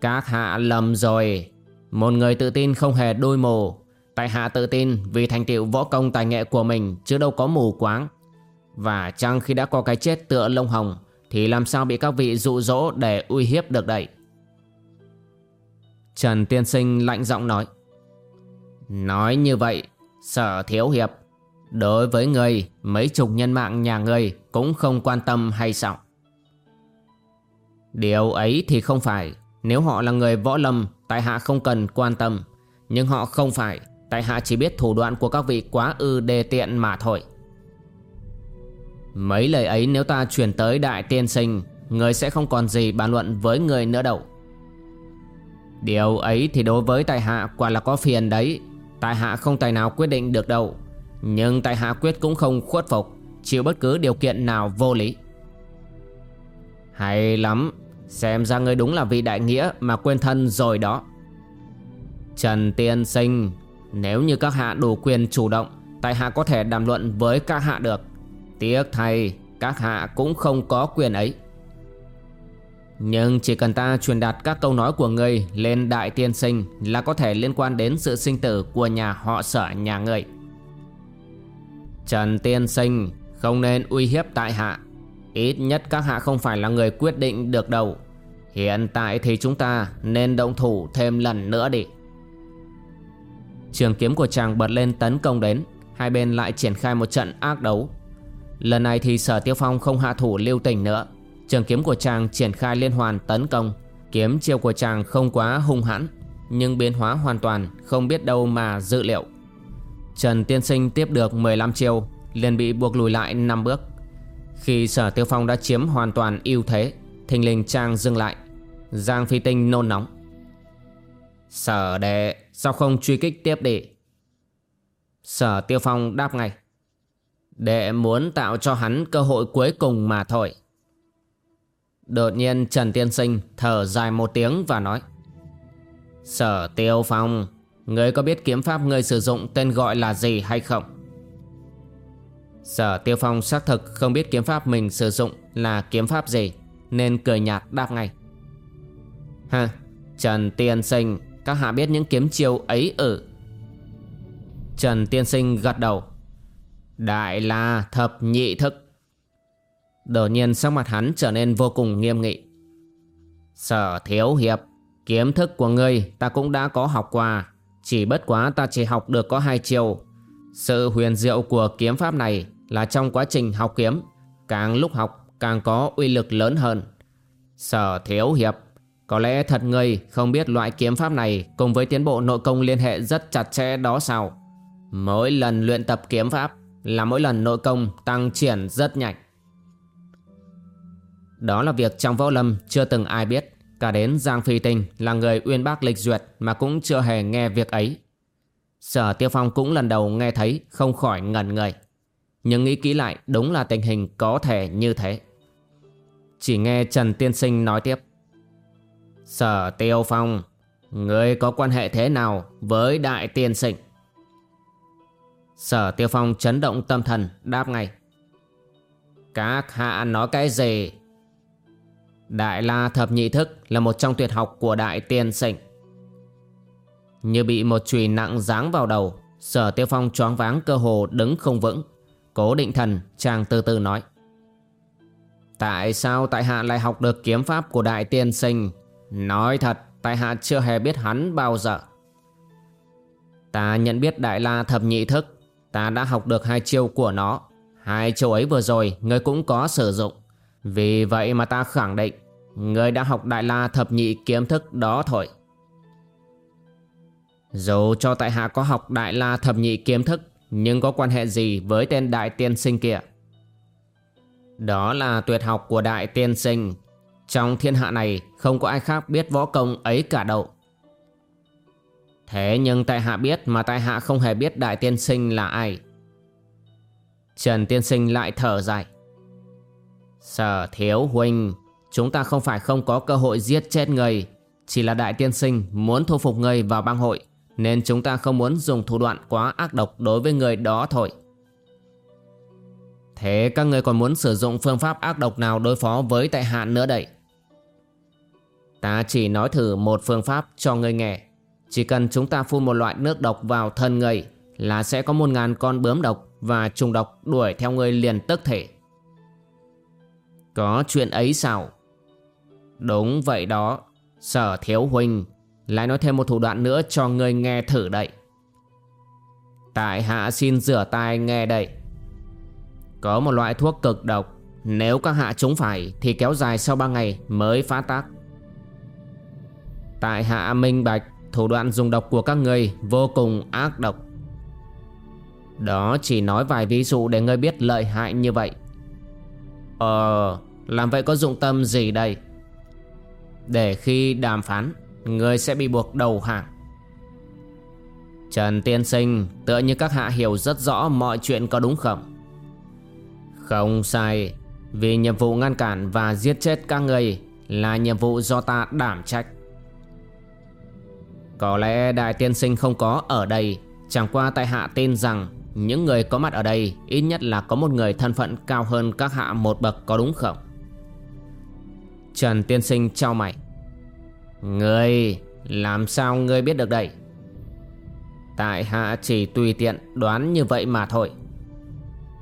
Các hạ lầm rồi, một người tự tin không hề đôi mù, tại hạ tự tin vì thành tựu võ công tài nghệ của mình chứ đâu có mù quáng. Và chăng khi đã có cái chết tựa lông hồng thì làm sao bị các vị dụ dỗ để uy hiếp được đây? Trần Tiên Sinh lạnh giọng nói. Nói như vậy, sở thiếu hiệp, đối với người, mấy chục nhân mạng nhà người cũng không quan tâm hay sao? Điều ấy thì không phải, nếu họ là người võ lâm, tại hạ không cần quan tâm. Nhưng họ không phải, tại hạ chỉ biết thủ đoạn của các vị quá ư đề tiện mà thôi. Mấy lời ấy nếu ta chuyển tới đại tiên sinh, người sẽ không còn gì bàn luận với người nữa đâu. Điều ấy thì đối với tại hạ quả là có phiền đấy Tại hạ không tài nào quyết định được đâu Nhưng tại hạ quyết cũng không khuất phục Chịu bất cứ điều kiện nào vô lý Hay lắm Xem ra ngươi đúng là vì đại nghĩa Mà quên thân rồi đó Trần Tiên Sinh, Nếu như các hạ đủ quyền chủ động, Tại hạ có thể đàm luận với các hạ được Tiếc thay, Các hạ cũng không có quyền ấy nhưng chỉ cần ta truyền đạt các câu nói của ngươi lên đại tiên sinh là có thể liên quan đến sự sinh tử của nhà họ sở, nhà ngươi. Trần tiên sinh, không nên uy hiếp tại hạ. Ít nhất các hạ không phải là người quyết định được đâu. Hiện tại thì chúng ta nên động thủ thêm lần nữa đi. Trường kiếm của chàng bật lên tấn công đến. Hai bên lại triển khai một trận ác đấu. Lần này thì sở tiêu phong không hạ thủ lưu tình nữa Trường kiếm của chàng triển khai liên hoàn tấn công Kiếm chiêu của chàng không quá hung hãn, Nhưng biến hóa hoàn toàn không biết đâu mà dự liệu Trần Tiên Sinh tiếp được 15 chiêu, liền bị buộc lùi lại 5 bước khi sở tiêu phong đã chiếm hoàn toàn ưu thế, Thình lình trang dừng lại. Giang Phi Tinh nôn nóng. Sở đệ, sao không truy kích tiếp đi? Sở tiêu phong đáp ngay. Đệ muốn tạo cho hắn cơ hội cuối cùng mà thôi. Đột nhiên Trần Tiên Sinh thở dài một tiếng và nói. Sở Tiêu Phong Ngươi có biết kiếm pháp ngươi sử dụng tên gọi là gì hay không? Sở Tiêu Phong xác thực không biết kiếm pháp mình sử dụng là kiếm pháp gì Nên cười nhạt đáp ngay. Ha, Trần Tiên Sinh Các hạ biết những kiếm chiêu ấy ử Trần Tiên Sinh gật đầu. Đại la thập nhị thức. Đột nhiên sắc mặt hắn trở nên vô cùng nghiêm nghị. Sở thiếu hiệp Kiếm thức của ngươi ta cũng đã có học qua Chỉ bất quá ta chỉ học được có hai chiều Sự huyền diệu của kiếm pháp này là trong quá trình học kiếm, Càng lúc học càng có uy lực lớn hơn. Sở thiếu hiệp, Có lẽ thật ngươi không biết loại kiếm pháp này Cùng với tiến bộ nội công liên hệ rất chặt chẽ đó sao? Mỗi lần luyện tập kiếm pháp Là mỗi lần nội công tăng triển rất nhanh. Đó là việc trong võ lâm chưa từng ai biết, Cả đến Giang Phi Tinh là người uyên bác lịch duyệt Mà cũng chưa hề nghe việc ấy. Sở Tiêu Phong cũng lần đầu nghe thấy, Không khỏi ngẩn người. Nhưng nghĩ kỹ lại đúng là tình hình có thể như thế. Chỉ nghe Trần Tiên Sinh nói tiếp. Sở Tiêu Phong Người có quan hệ thế nào với Đại Tiên Sinh? Sở Tiêu Phong chấn động tâm thần đáp ngay. Các hạ nói cái gì? Đại La Thập Nhị Thức là một trong tuyệt học của Đại Tiên Sinh. Như bị một chùy nặng giáng vào đầu, Sở Tiêu Phong choáng váng cơ hồ đứng không vững. Cố định thần, chàng từ từ nói. Tại sao tại hạ lại học được kiếm pháp của Đại Tiên Sinh? Nói thật, tại hạ chưa hề biết hắn bao giờ. Ta nhận biết Đại La Thập Nhị Thức, ta đã học được hai chiêu của nó. Hai chiêu ấy vừa rồi, ngươi cũng có sử dụng. Vì vậy mà ta khẳng định ngươi đã học Đại La thập nhị kiếm thức đó thôi Dù cho tại hạ có học Đại La thập nhị kiếm thức nhưng có quan hệ gì với tên Đại Tiên Sinh kia? Đó là tuyệt học của Đại Tiên Sinh. Trong thiên hạ này, không có ai khác biết võ công ấy cả đâu. Thế nhưng tại hạ biết mà tại hạ không hề biết Đại Tiên Sinh là ai. Trần Tiên Sinh lại thở dài. Sở thiếu huynh, Chúng ta không phải không có cơ hội giết chết người Chỉ là đại tiên sinh muốn thu phục người vào bang hội. Nên chúng ta không muốn dùng thủ đoạn quá ác độc đối với người đó thôi. Thế các người còn muốn sử dụng phương pháp ác độc nào đối phó với tại hạ nữa đây? Ta chỉ nói thử một phương pháp cho người nghe. Chỉ cần chúng ta phun một loại nước độc vào thân người Là sẽ có một ngàn con bướm độc và trùng độc đuổi theo người liền tức thể. Có chuyện ấy sao? Đúng vậy đó, Sở thiếu huynh. Lại nói thêm một thủ đoạn nữa cho người nghe thử đây. Tại hạ xin rửa tai nghe đây. Có một loại thuốc cực độc, Nếu các hạ chúng phải Thì kéo dài sau 3 ngày mới phá tác. Tại hạ minh bạch, Thủ đoạn dùng độc của các người Vô cùng ác độc. Đó chỉ nói vài ví dụ Để ngươi biết lợi hại như vậy. Ờ Làm vậy có dụng tâm gì đây? Để khi đàm phán. Người sẽ bị buộc đầu hàng Trần Tiên Sinh, Tựa như các hạ hiểu rất rõ Mọi chuyện có đúng không? Không sai, Vì nhiệm vụ ngăn cản và giết chết các người Là nhiệm vụ do ta đảm trách. Có lẽ Đại Tiên Sinh không có ở đây, Chẳng qua tại hạ tin rằng Những người có mặt ở đây Ít nhất là có một người thân phận cao hơn các hạ một bậc có đúng không? Trần Tiên Sinh trao mày. Ngươi Làm sao ngươi biết được đây? Tại hạ chỉ tùy tiện đoán như vậy mà thôi.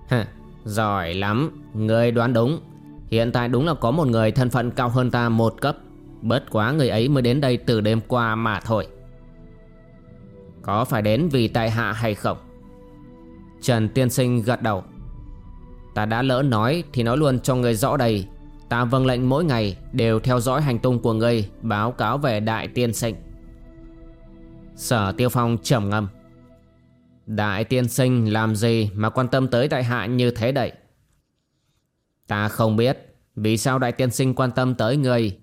Hả, Giỏi lắm Ngươi đoán đúng. Hiện tại đúng là có một người thân phận cao hơn ta một cấp. Bớt quá người ấy mới đến đây từ đêm qua mà thôi. Có phải đến vì tại hạ hay không? Trần Tiên Sinh gật đầu. Ta đã lỡ nói thì nói luôn cho người rõ đây. Ta vâng lệnh mỗi ngày đều theo dõi hành tung của ngươi, Báo cáo về đại tiên sinh. Sở Tiêu Phong trầm ngâm. Đại tiên sinh làm gì mà quan tâm tới đại hạ như thế đậy Ta không biết Vì sao đại tiên sinh quan tâm tới người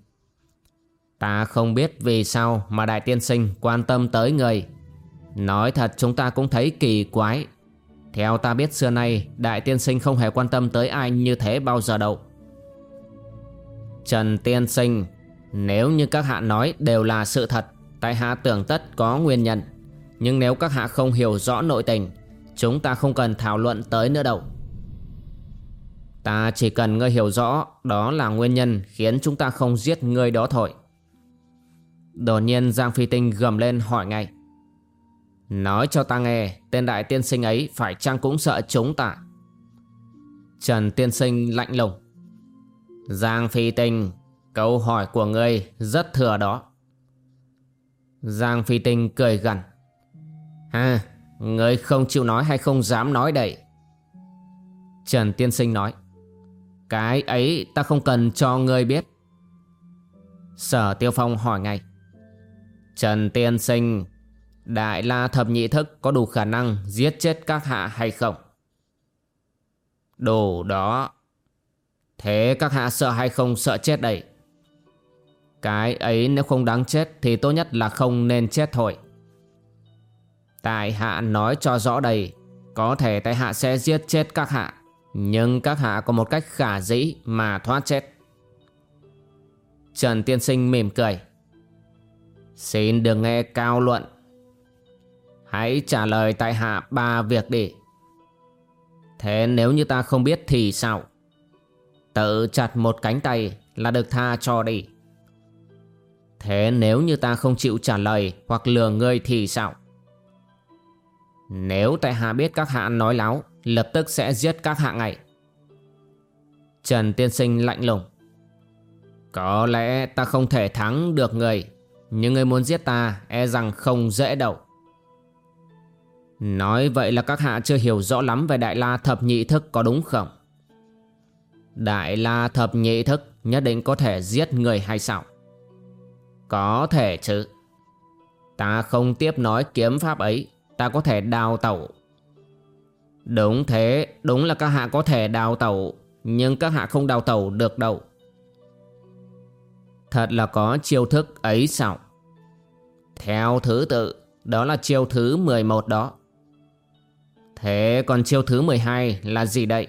Ta không biết vì sao mà đại tiên sinh quan tâm tới người Nói thật chúng ta cũng thấy kỳ quái. Theo ta biết xưa nay, Đại tiên sinh không hề quan tâm tới ai như thế bao giờ đâu. Trần Tiên Sinh, Nếu như các hạ nói đều là sự thật, Tại hạ tưởng tất có nguyên nhân. Nhưng nếu các hạ không hiểu rõ nội tình, Chúng ta không cần thảo luận tới nữa đâu. Ta chỉ cần ngươi hiểu rõ Đó là nguyên nhân khiến chúng ta không giết ngươi đó thôi. Đột nhiên Giang Phi Tinh gầm lên hỏi ngay. Nói cho ta nghe, Tên đại tiên sinh ấy phải chăng cũng sợ chúng ta? Trần tiên sinh lạnh lùng. Giang Phi Tinh, Câu hỏi của ngươi rất thừa đó. Giang Phi Tinh cười gần Ha, Ngươi không chịu nói hay không dám nói đây? Trần Tiên Sinh nói. Cái ấy ta không cần cho ngươi biết. Sở Tiêu Phong hỏi ngay. Trần Tiên Sinh, Đại La Thập Nhị Thức có đủ khả năng giết chết các hạ hay không? Đủ đó. Thế các hạ sợ hay không sợ chết đây? Cái ấy nếu không đáng chết thì tốt nhất là không nên chết thôi. Tại hạ nói cho rõ đây, có thể tại hạ sẽ giết chết các hạ, nhưng các hạ có một cách khả dĩ mà thoát chết. Trần Tiên Sinh mỉm cười. Xin đừng nghe cao luận. Hãy trả lời tại hạ ba việc đi. Thế nếu như ta không biết thì sao? Tự chặt một cánh tay là được tha cho đi Thế nếu như ta không chịu trả lời hoặc lừa ngươi thì sao? Nếu tại hạ biết các hạ nói láo, Lập tức sẽ giết các hạ ngay Trần tiên sinh lạnh lùng Có lẽ ta không thể thắng được người, Nhưng người muốn giết ta e rằng không dễ đâu Nói vậy là các hạ chưa hiểu rõ lắm về Đại La Thập Nhị Thức có đúng không? Đại La Thập Nhị Thức nhất định có thể giết người hay sao? Có thể chứ. Ta không tiếp nói kiếm pháp ấy, ta có thể đào tẩu. Đúng thế, đúng là các hạ có thể đào tẩu, nhưng các hạ không đào tẩu được đâu. Thật là có chiêu thức ấy sao? Theo thứ tự, đó là chiêu thứ 11 đó. Thế còn chiêu thứ 12 là gì đây?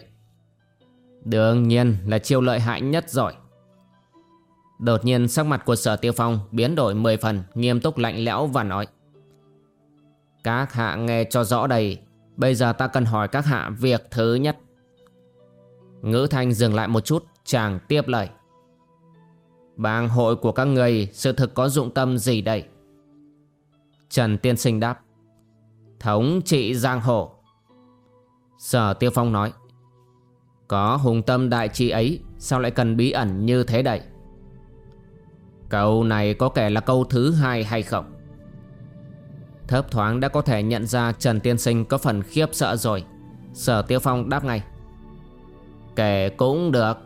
Đương nhiên là chiêu lợi hại nhất rồi. Đột nhiên sắc mặt của sở tiêu phong biến đổi 10 phần, Nghiêm túc lạnh lẽo và nói. Các hạ nghe cho rõ đây, Bây giờ ta cần hỏi các hạ việc thứ nhất. Ngữ thanh dừng lại một chút, Chàng tiếp lời. Bang hội của các người, Sự thực có dụng tâm gì đây? Trần Tiên Sinh đáp. Thống trị giang hồ. Sở Tiêu Phong nói. Có hùng tâm đại trị ấy, Sao lại cần bí ẩn như thế đây? Câu này có kể là câu thứ hai hay không? Thấp thoáng đã có thể nhận ra Trần Tiên Sinh có phần khiếp sợ rồi. Sở Tiêu Phong đáp ngay. Kể cũng được.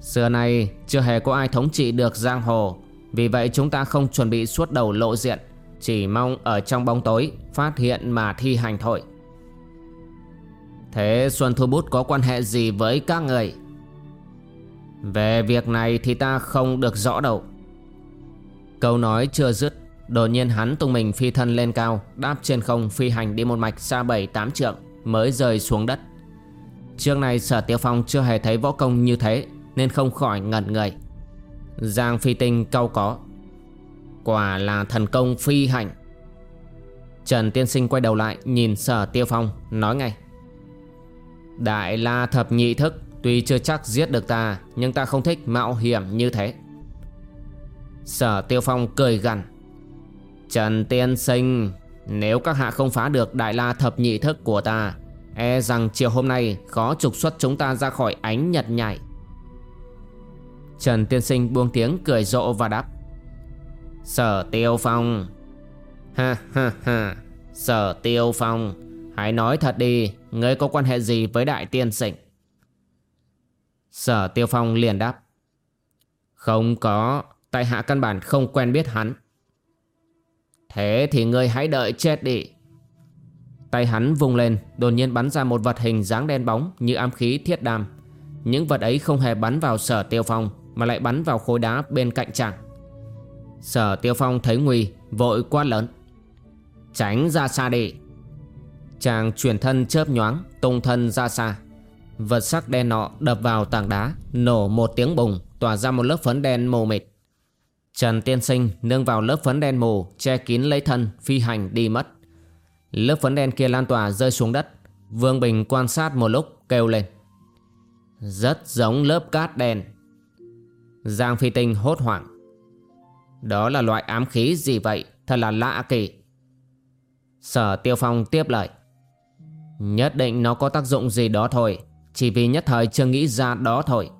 Xưa nay chưa hề có ai thống trị được giang hồ. Vì vậy chúng ta không chuẩn bị suốt đầu lộ diện. Chỉ mong ở trong bóng tối Phát hiện mà thi hành thôi. Thế Xuân Thu Bút có quan hệ gì với các người? Về việc này thì ta không được rõ đâu. Câu nói chưa dứt, Đột nhiên hắn tung mình phi thân lên cao, Đáp trên không, phi hành đi một mạch xa bảy, tám trượng, Mới rơi xuống đất. Trước này sở tiêu phong chưa hề thấy võ công như thế, Nên không khỏi ngẩn người. Giang phi tinh cao có. Quả là thần công phi hành. Trần tiên sinh quay đầu lại, Nhìn sở tiêu phong, Nói ngay. Đại la thập nhị thức, Tuy chưa chắc giết được ta, Nhưng ta không thích mạo hiểm như thế. Sở tiêu phong cười gằn. Trần tiên sinh, Nếu các hạ không phá được đại la thập nhị thức của ta E rằng chiều hôm nay khó trục xuất chúng ta ra khỏi ánh nhật nhảy Trần tiên sinh buông tiếng cười rộ và đáp. Sở tiêu phong. Ha ha ha. Sở tiêu phong. Hãy nói thật đi, Ngươi có quan hệ gì với đại tiên sinh? Sở tiêu phong liền đáp. Không có, Tại hạ căn bản không quen biết hắn. Thế thì ngươi hãy đợi chết đi. Tay hắn vung lên, Đột nhiên bắn ra một vật hình dáng đen bóng Như ám khí thiết đam Những vật ấy không hề bắn vào sở tiêu phong, Mà lại bắn vào khối đá bên cạnh chàng. Sở tiêu phong thấy nguy, Vội quát lớn. Tránh ra xa đi. Chàng chuyển thân chớp nhoáng, Tung thân ra xa. Vật sắc đen nọ đập vào tảng đá, Nổ một tiếng bùng, Tỏa ra một lớp phấn đen mù mịt. Trần Tiên Sinh nương vào lớp phấn đen mù, Che kín lấy thân, phi hành đi mất. Lớp phấn đen kia lan tỏa rơi xuống đất. Vương Bình quan sát một lúc, kêu lên. Rất giống lớp cát đen. Giang Phi Tinh hốt hoảng. Đó là loại ám khí gì vậy? Thật là lạ kỳ. Sở Tiêu Phong tiếp lời. Nhất định nó có tác dụng gì đó thôi. Chỉ vì nhất thời chưa nghĩ ra đó thôi.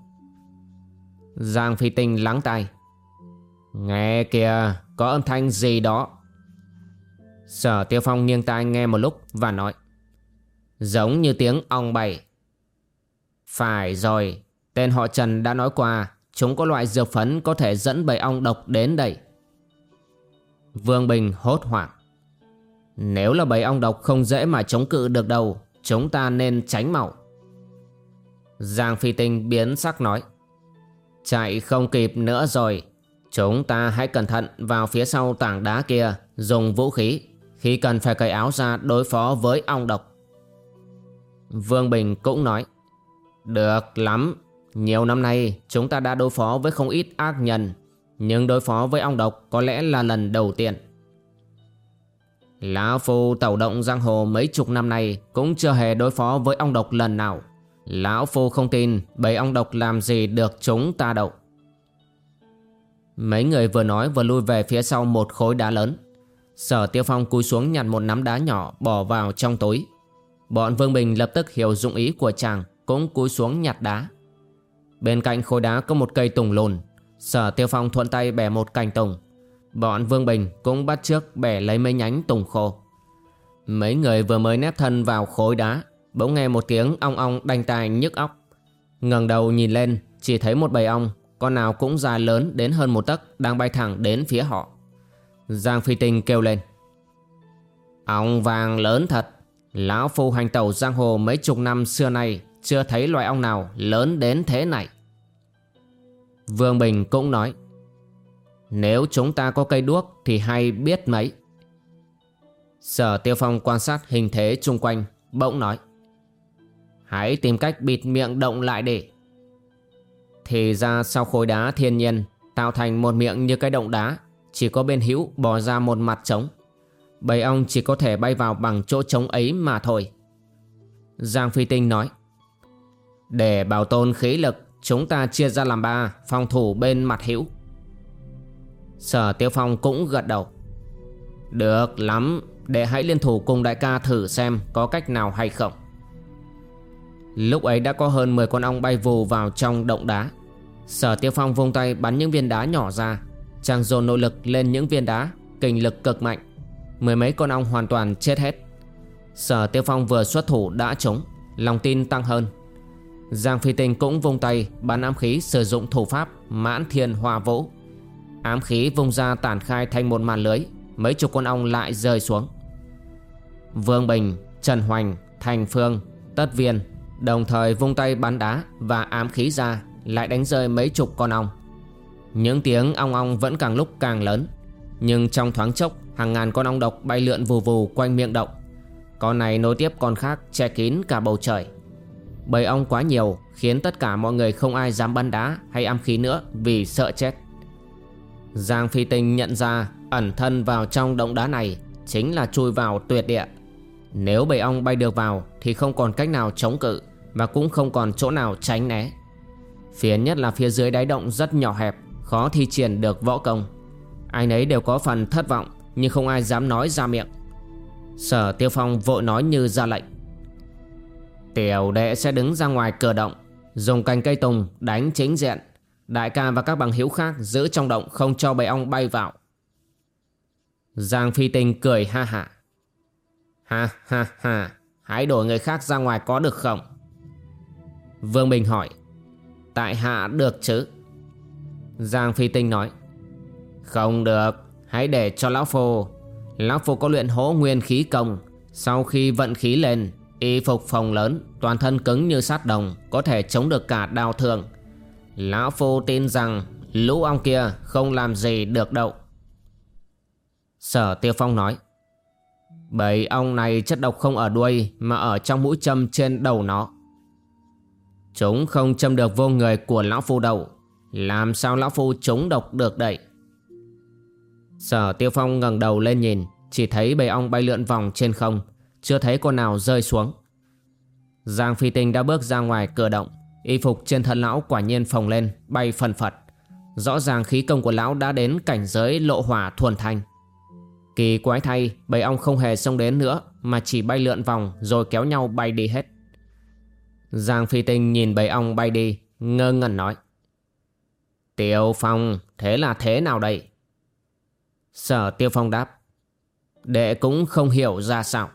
Giang Phi Tinh lắng tai. Nghe kìa, Có âm thanh gì đó? Sở Tiêu Phong nghiêng tai nghe một lúc Và nói. Giống như tiếng ong bay Phải rồi, Tên họ Trần đã nói qua, Chúng có loại dược phấn có thể dẫn bầy ong độc đến đây. Vương Bình hốt hoảng. Nếu là bầy ong độc không dễ mà chống cự được đâu, Chúng ta nên tránh mạo. Giang Phi Tinh biến sắc nói, Chạy không kịp nữa rồi, Chúng ta hãy cẩn thận vào phía sau tảng đá kia, Dùng vũ khí. Khi cần phải cởi áo ra đối phó với ong độc. Vương Bình cũng nói, Được lắm, Nhiều năm nay chúng ta đã đối phó với không ít ác nhân, Nhưng đối phó với ong độc có lẽ là lần đầu tiên. Lão Phu tẩu động giang hồ mấy chục năm nay Cũng chưa hề đối phó với ong độc lần nào. Lão Phu không tin bầy ong độc làm gì được chúng ta đâu. Mấy người vừa nói vừa lui về phía sau một khối đá lớn. Sở Tiêu Phong cúi xuống nhặt một nắm đá nhỏ bỏ vào trong túi. Bọn Vương Bình lập tức hiểu dụng ý của chàng, Cũng cúi xuống nhặt đá. Bên cạnh khối đá có một cây tùng lùn. Sở Tiêu Phong thuận tay bẻ một cành tùng. Bọn Vương Bình cũng bắt trước bẻ lấy mấy nhánh tùng khô. Mấy người vừa mới nép thân vào khối đá, Bỗng nghe một tiếng ong ong đanh tai nhức óc. Ngẩng đầu nhìn lên, Chỉ thấy một bầy ong, Con nào cũng dài lớn đến hơn một tấc, Đang bay thẳng đến phía họ. Giang Phi Tinh kêu lên. Ong vàng lớn thật. Lão Phu hành tẩu giang hồ mấy chục năm xưa nay Chưa thấy loài ong nào lớn đến thế này. Vương Bình cũng nói. Nếu chúng ta có cây đuốc Thì hay biết mấy. Sở Tiêu Phong quan sát hình thế chung quanh, Bỗng nói. Hãy tìm cách bịt miệng động lại để Thì ra sau khối đá thiên nhiên, Tạo thành một miệng như cái động đá, Chỉ có bên hữu bỏ ra một mặt trống. Bầy ong chỉ có thể bay vào bằng chỗ trống ấy mà thôi. Giang Phi Tinh nói. Để bảo tồn khí lực, Chúng ta chia ra làm ba, Phòng thủ bên mặt hữu. Sở Tiêu Phong cũng gật đầu. Được lắm, Để hãy liên thủ cùng đại ca thử xem Có cách nào hay không. Lúc ấy đã có hơn 10 con ong bay vù vào trong động đá. Sở Tiêu Phong vung tay bắn những viên đá nhỏ ra, Chàng dồn nội lực lên những viên đá Kình lực cực mạnh. Mười mấy con ong hoàn toàn chết hết. Sở Tiêu Phong vừa xuất thủ đã trúng, Lòng tin tăng hơn. Giang Phi Tinh cũng vung tay bắn ám khí sử dụng thủ pháp mãn thiên hoa vũ. Ám khí vung ra tản khai thành một màn lưới Mấy chục con ong lại rơi xuống. Vương Bình, Trần Hoành, Thành Phương, Tất Viên Đồng thời vung tay bắn đá và ám khí ra Lại đánh rơi mấy chục con ong. Những tiếng ong ong vẫn càng lúc càng lớn Nhưng trong thoáng chốc Hàng ngàn con ong độc bay lượn vù vù quanh miệng động. Con này nối tiếp con khác che kín cả bầu trời. Bầy ong quá nhiều Khiến tất cả mọi người không ai dám bắn đá hay ám khí nữa Vì sợ chết. Giang Phi Tinh nhận ra ẩn thân vào trong động đá này Chính là chui vào tuyệt địa. Nếu bầy ong bay được vào Thì không còn cách nào chống cự Và cũng không còn chỗ nào tránh né. Phía nhất là phía dưới đáy động rất nhỏ hẹp, Khó thi triển được võ công. Ai nấy đều có phần thất vọng, Nhưng không ai dám nói ra miệng. Sở Tiêu Phong vội nói như ra lệnh. Tiểu đệ sẽ đứng ra ngoài cửa động, Dùng cành cây tùng đánh chính diện. Đại ca và các bằng hữu khác giữ trong động không cho bầy ong bay vào. Giang Phi Tinh cười ha ha Ha ha ha, Hãy đổi người khác ra ngoài có được không? Vương Bình hỏi. Tại hạ được chứ? Giang Phi Tinh nói. Không được, Hãy để cho Lão Phu. Lão Phu có luyện hỗ nguyên khí công. Sau khi vận khí lên, Y phục phòng lớn, Toàn thân cứng như sát đồng, Có thể chống được cả đau thường. Lão Phu tin rằng Lũ ong kia không làm gì được đâu. Sở Tiêu Phong nói, Bầy ong này chất độc không ở đuôi Mà ở trong mũi châm trên đầu nó. Chúng không châm được vô người của Lão Phu đâu. Làm sao Lão Phu chống độc được đậy? Sở Tiêu Phong ngẩng đầu lên nhìn, Chỉ thấy bầy ong bay lượn vòng trên không, Chưa thấy con nào rơi xuống. Giang Phi Tinh đã bước ra ngoài cửa động. Y phục trên thân lão quả nhiên phồng lên, Bay phần phật. Rõ ràng khí công của lão đã đến cảnh giới lộ hỏa thuần thanh Kỳ quái thay, Bầy ong không hề xông đến nữa, Mà chỉ bay lượn vòng Rồi kéo nhau bay đi hết. Giang Phi Tinh nhìn bầy ong bay đi, Ngơ ngẩn nói, Tiêu Phong, Thế là thế nào đây? Sở Tiêu Phong đáp, Đệ cũng không hiểu ra sao.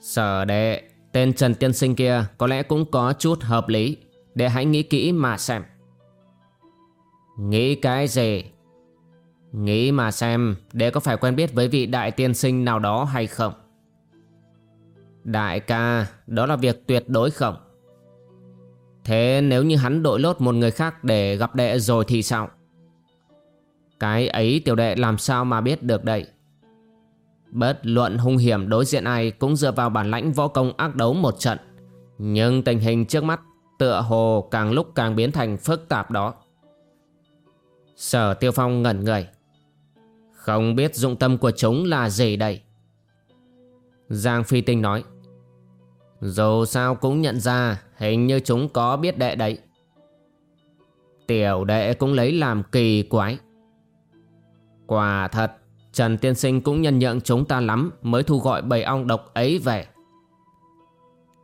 Sở đệ Tên Trần Tiên Sinh kia có lẽ cũng có chút hợp lý Để hãy nghĩ kỹ mà xem Nghĩ cái gì? Nghĩ mà xem để có phải quen biết với vị đại tiên sinh nào đó hay không? Đại ca, đó là việc tuyệt đối không? Thế nếu như hắn đội lốt một người khác để gặp đệ rồi thì sao? Cái ấy tiểu đệ làm sao mà biết được đây? Bất luận hung hiểm đối diện ai cũng dựa vào bản lãnh võ công ác đấu một trận. Nhưng tình hình trước mắt tựa hồ càng lúc càng biến thành phức tạp đó. Sở Tiêu Phong ngẩn người. Không biết dụng tâm của chúng là gì đây? Giang Phi Tinh nói. Dù sao cũng nhận ra hình như chúng có biết đệ đấy. Tiểu đệ cũng lấy làm kỳ quái. Quả thật Trần Tiên Sinh cũng nhân nhượng chúng ta lắm mới thu gọi bầy ong độc ấy về.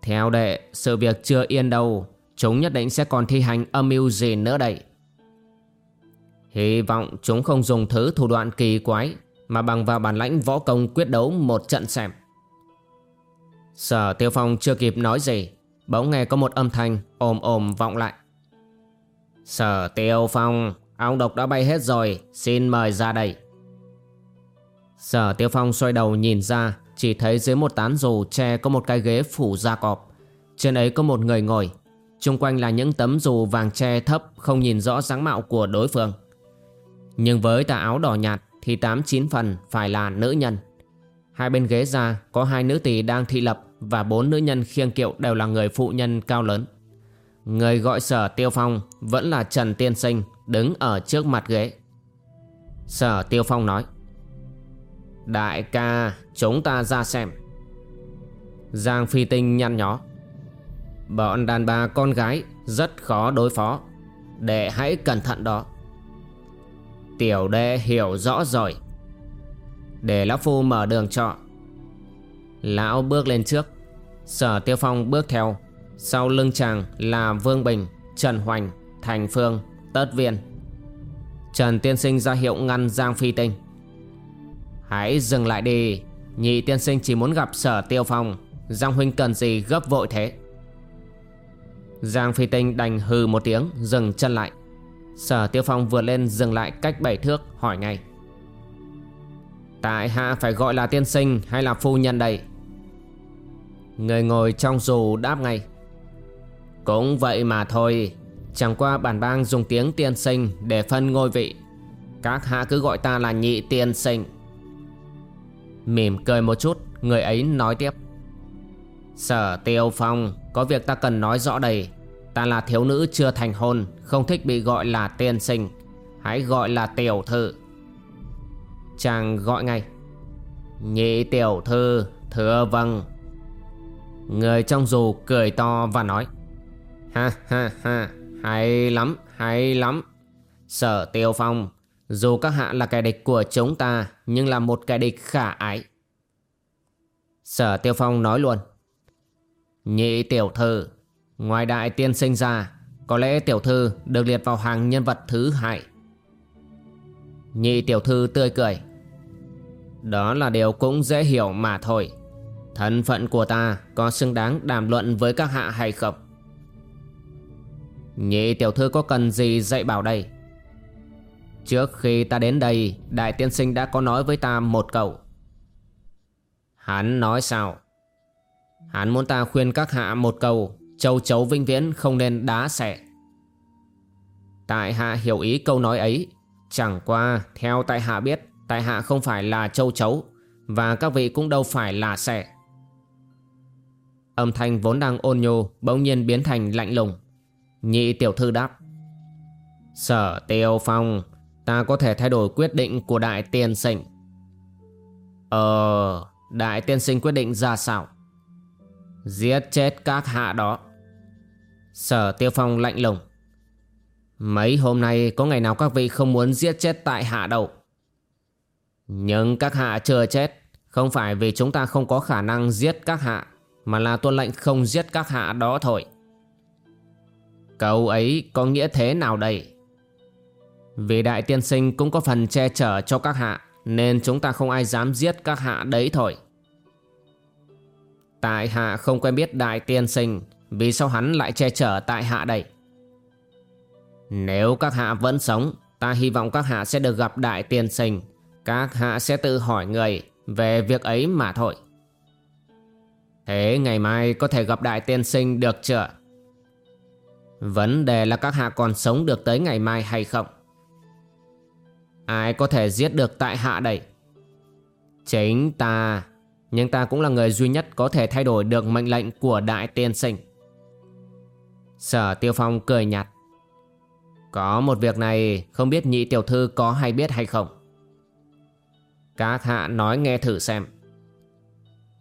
Theo đệ, sự việc chưa yên đâu, chúng nhất định sẽ còn thi hành âm mưu gì nữa đây. Hy vọng chúng không dùng thứ thủ đoạn kỳ quái mà bằng vào bản lãnh võ công quyết đấu một trận xem. Sở Tiêu Phong chưa kịp nói gì, bỗng nghe có một âm thanh ồm ồm vọng lại. Sở Tiêu Phong, ong độc đã bay hết rồi, xin mời ra đây. Sở Tiêu Phong xoay đầu nhìn ra, Chỉ thấy dưới một tán dù tre có một cái ghế phủ da cọp. Trên ấy có một người ngồi. Trung quanh là những tấm dù vàng tre thấp, Không nhìn rõ dáng mạo của đối phương. Nhưng với tà áo đỏ nhạt Thì tám chín phần phải là nữ nhân. Hai bên ghế ra có hai nữ tỳ đang thị lập Và bốn nữ nhân khiêng kiệu đều là người phụ nhân cao lớn. Người gọi sở Tiêu Phong Vẫn là Trần Tiên Sinh, Đứng ở trước mặt ghế. Sở Tiêu Phong nói Đại ca, chúng ta ra xem. Giang Phi Tinh nhăn nhó. Bọn đàn bà con gái rất khó đối phó. Đệ hãy cẩn thận đó. Tiểu đệ hiểu rõ rồi. Để Lão Phu mở đường cho. Lão bước lên trước. Sở Tiêu Phong bước theo. Sau lưng chàng là Vương Bình, Trần Hoành, Thành Phương, Tất Viên. Trần Tiên Sinh ra hiệu ngăn Giang Phi Tinh. Hãy dừng lại đi. Nhị tiên sinh chỉ muốn gặp sở tiêu phong. Giang huynh cần gì gấp vội thế? Giang Phi Tinh đành hừ một tiếng, Dừng chân lại. Sở tiêu phong vượt lên dừng lại cách bảy thước, Hỏi ngay. Tại hạ phải gọi là tiên sinh hay là phu nhân đây? Người ngồi trong dù đáp ngay. Cũng vậy mà thôi. Chẳng qua bản bang dùng tiếng tiên sinh Để phân ngôi vị. Các hạ cứ gọi ta là nhị tiên sinh. Mỉm cười một chút, Người ấy nói tiếp. Sở Tiêu Phong, Có việc ta cần nói rõ đây. Ta là thiếu nữ chưa thành hôn, Không thích bị gọi là tiên sinh. Hãy gọi là tiểu thư. Chàng gọi ngay. Nhị tiểu thư, Thưa vâng. Người trong dù cười to và nói. Ha ha ha, Hay lắm hay lắm. Sở Tiêu Phong dù các hạ là kẻ địch của chúng ta, Nhưng là một kẻ địch khả ái. Sở Tiêu Phong nói luôn. Nhị tiểu thư, Ngoài đại tiên sinh ra, Có lẽ tiểu thư được liệt vào hàng nhân vật thứ hai. Nhị tiểu thư tươi cười. Đó là điều cũng dễ hiểu mà thôi. Thân phận của ta có xứng đáng đàm luận với các hạ hay không? Nhị tiểu thư có cần gì dạy bảo đây? Trước khi ta đến đây, Đại tiên sinh đã có nói với ta một câu. Hắn nói sao? Hắn muốn ta khuyên các hạ một câu, Châu chấu vinh viễn không nên đá xẻ. Tại hạ hiểu ý câu nói ấy, Chẳng qua theo tại hạ biết, Tại hạ không phải là châu chấu, Và các vị cũng đâu phải là xẻ. Âm thanh vốn đang ôn nhô Bỗng nhiên biến thành lạnh lùng. Nhị tiểu thư đáp, Sở tiêu phong Ta có thể thay đổi quyết định của đại tiên sinh. Ờ Đại tiên sinh quyết định ra sao? Giết chết các hạ đó. Sở tiêu phong lạnh lùng. Mấy hôm nay có ngày nào các vị không muốn giết chết tại hạ đâu? Nhưng các hạ chưa chết. Không phải vì chúng ta không có khả năng giết các hạ, Mà là tuân lệnh không giết các hạ đó thôi. Câu ấy có nghĩa thế nào đây? Vì đại tiên sinh cũng có phần che chở cho các hạ, Nên chúng ta không ai dám giết các hạ đấy thôi. Tại hạ không quen biết đại tiên sinh, Vì sao hắn lại che chở tại hạ đây? Nếu các hạ vẫn sống, Ta hy vọng các hạ sẽ được gặp đại tiên sinh. Các hạ sẽ tự hỏi người Về việc ấy mà thôi. Thế ngày mai có thể gặp đại tiên sinh được chưa? Vấn đề là các hạ còn sống được tới ngày mai hay không? Ai có thể giết được tại hạ đây? Chính ta. Nhưng ta cũng là người duy nhất Có thể thay đổi được mệnh lệnh của đại tiên sinh. Sở tiêu phong cười nhạt. Có một việc này Không biết nhị tiểu thư có hay biết hay không? Các hạ nói nghe thử xem.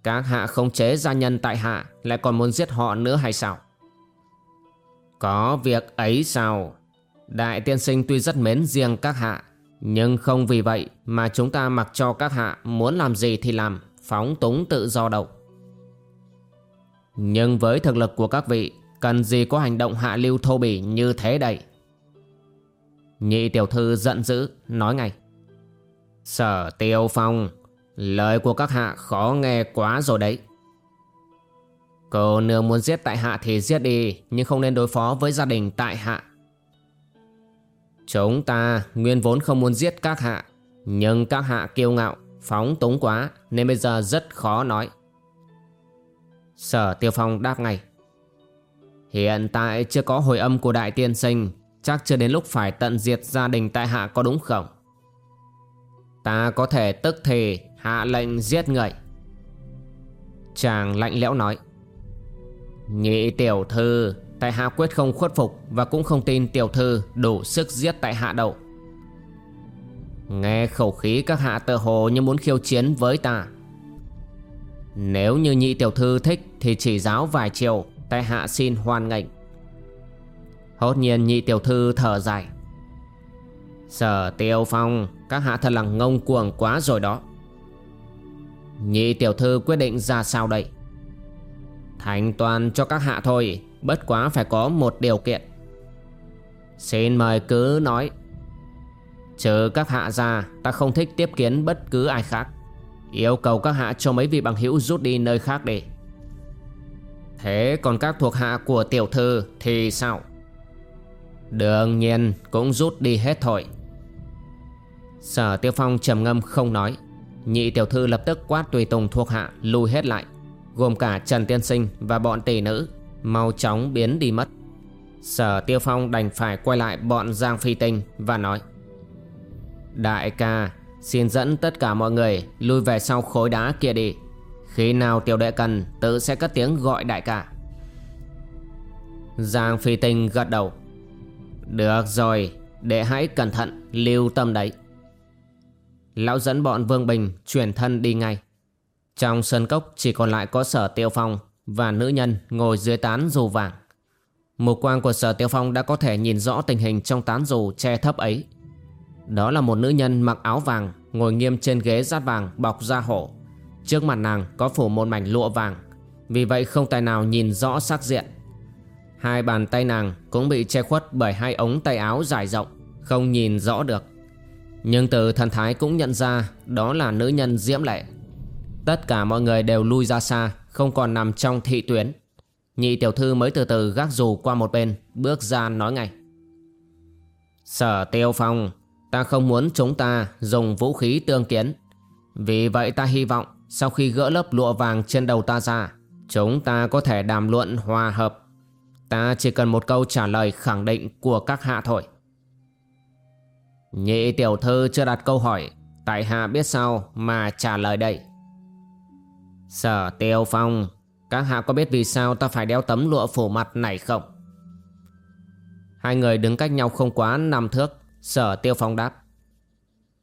Các hạ không chế gia nhân tại hạ, Lại còn muốn giết họ nữa hay sao? Có việc ấy sao? Đại tiên sinh tuy rất mến riêng các hạ nhưng không vì vậy mà chúng ta mặc cho các hạ muốn làm gì thì làm, phóng túng tự do động. Nhưng với thực lực của các vị, cần gì có hành động hạ lưu thô bỉ như thế đây? Nhị tiểu thư giận dữ, nói ngay. Sở tiêu phong, lời của các hạ khó nghe quá rồi đấy. Cô nương muốn giết tại hạ thì giết đi, nhưng không nên đối phó với gia đình tại hạ. Chúng ta, nguyên vốn không muốn giết các hạ, Nhưng các hạ kiêu ngạo, Phóng túng quá, Nên bây giờ rất khó nói. Sở Tiêu Phong đáp ngay. Hiện tại chưa có hồi âm của đại tiên sinh, Chắc chưa đến lúc phải tận diệt gia đình tại hạ có đúng không? Ta có thể tức thì hạ lệnh giết người. Chàng lạnh lẽo nói. Nhị tiểu thư Tại hạ quyết không khuất phục Và cũng không tin tiểu thư đủ sức giết tại hạ đâu Nghe khẩu khí các hạ tờ hồ như muốn khiêu chiến với ta. Nếu như nhị tiểu thư thích Thì chỉ giáo vài chiều, Tại hạ xin hoan nghênh. Hốt nhiên nhị tiểu thư thở dài. Sở tiêu phong, Các hạ thật là ngông cuồng quá rồi đó. Nhị tiểu thư quyết định ra sao đây? Thành toàn cho các hạ thôi. Bất quá phải có một điều kiện. Xin mời cứ nói. Trừ các hạ ra Ta không thích tiếp kiến bất cứ ai khác. Yêu cầu các hạ cho mấy vị bằng hữu rút đi nơi khác đi. Thế còn các thuộc hạ của tiểu thư thì sao? Đương nhiên cũng rút đi hết thôi. Sở Tiêu Phong trầm ngâm không nói. Nhị tiểu thư lập tức quát tùy tùng thuộc hạ, lùi hết lại, Gồm cả Trần Tiên Sinh và bọn tỷ nữ. Mau chóng biến đi mất. Sở Tiêu Phong đành phải quay lại bọn Giang Phi Tinh và nói, Đại ca, Xin dẫn tất cả mọi người Lui về sau khối đá kia đi. Khi nào tiểu đệ cần, Tự sẽ cất tiếng gọi đại ca. Giang Phi Tinh gật đầu, Được rồi, Đệ hãy cẩn thận Lưu tâm đấy. Lão dẫn bọn Vương Bình Chuyển thân đi ngay. Trong sân cốc chỉ còn lại có sở tiêu phong và nữ nhân ngồi dưới tán dù vàng. Mục quang của sở tiêu phong đã có thể nhìn rõ tình hình trong tán dù che thấp ấy. Đó là một nữ nhân mặc áo vàng, Ngồi nghiêm trên ghế rát vàng bọc da hổ. Trước mặt nàng có phủ một mảnh lụa vàng, Vì vậy không tài nào nhìn rõ sắc diện. Hai bàn tay nàng cũng bị che khuất bởi hai ống tay áo dài rộng, Không nhìn rõ được. Nhưng từ thần thái cũng nhận ra Đó là nữ nhân diễm lệ. Tất cả mọi người đều lui ra xa không còn nằm trong thị tuyến. Nhị tiểu thư mới từ từ gác dù qua một bên, Bước ra nói ngay. Sở tiêu phong, Ta không muốn chúng ta dùng vũ khí tương kiến. Vì vậy ta hy vọng Sau khi gỡ lớp lụa vàng trên đầu ta ra, Chúng ta có thể đàm luận hòa hợp. Ta chỉ cần một câu trả lời khẳng định của các hạ thôi. Nhị tiểu thư chưa đặt câu hỏi, Tại hạ biết sao mà trả lời đây? Sở tiêu phong, Các hạ có biết vì sao ta phải đeo tấm lụa phủ mặt này không? Hai người đứng cách nhau không quá năm thước, Sở Tiêu Phong đáp.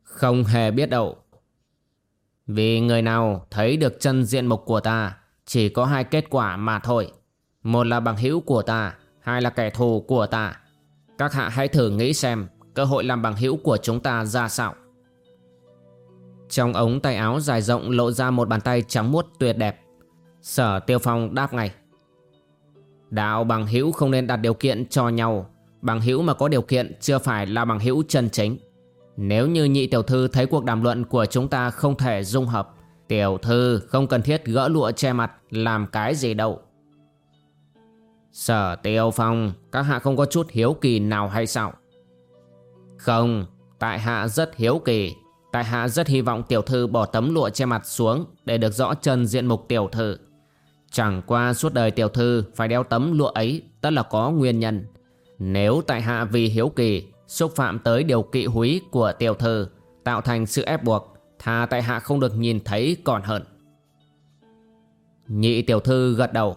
Không hề biết đâu. Vì người nào thấy được chân diện mục của ta, Chỉ có hai kết quả mà thôi. Một là bằng hữu của ta, Hai là kẻ thù của ta. Các hạ hãy thử nghĩ xem, Cơ hội làm bằng hữu của chúng ta ra sao? Trong ống tay áo dài rộng lộ ra một bàn tay trắng muốt tuyệt đẹp. Sở Tiêu Phong đáp ngay. Đạo bằng hữu không nên đặt điều kiện cho nhau. Bằng hữu mà có điều kiện chưa phải là bằng hữu chân chính. Nếu như nhị tiểu thư thấy cuộc đàm luận của chúng ta không thể dung hợp, Tiểu thư không cần thiết gỡ lụa che mặt, làm cái gì đâu. Sở tiêu phong, Các hạ không có chút hiếu kỳ nào hay sao? Không, Tại hạ rất hiếu kỳ. Tại hạ rất hy vọng tiểu thư bỏ tấm lụa che mặt xuống Để được rõ chân diện mục tiểu thư. Chẳng qua suốt đời tiểu thư Phải đeo tấm lụa ấy, Tất là có nguyên nhân. Nếu tại hạ vì hiếu kỳ, Xúc phạm tới điều kỵ húy của tiểu thư, Tạo thành sự ép buộc, Thà tại hạ không được nhìn thấy còn hơn. Nhị tiểu thư gật đầu.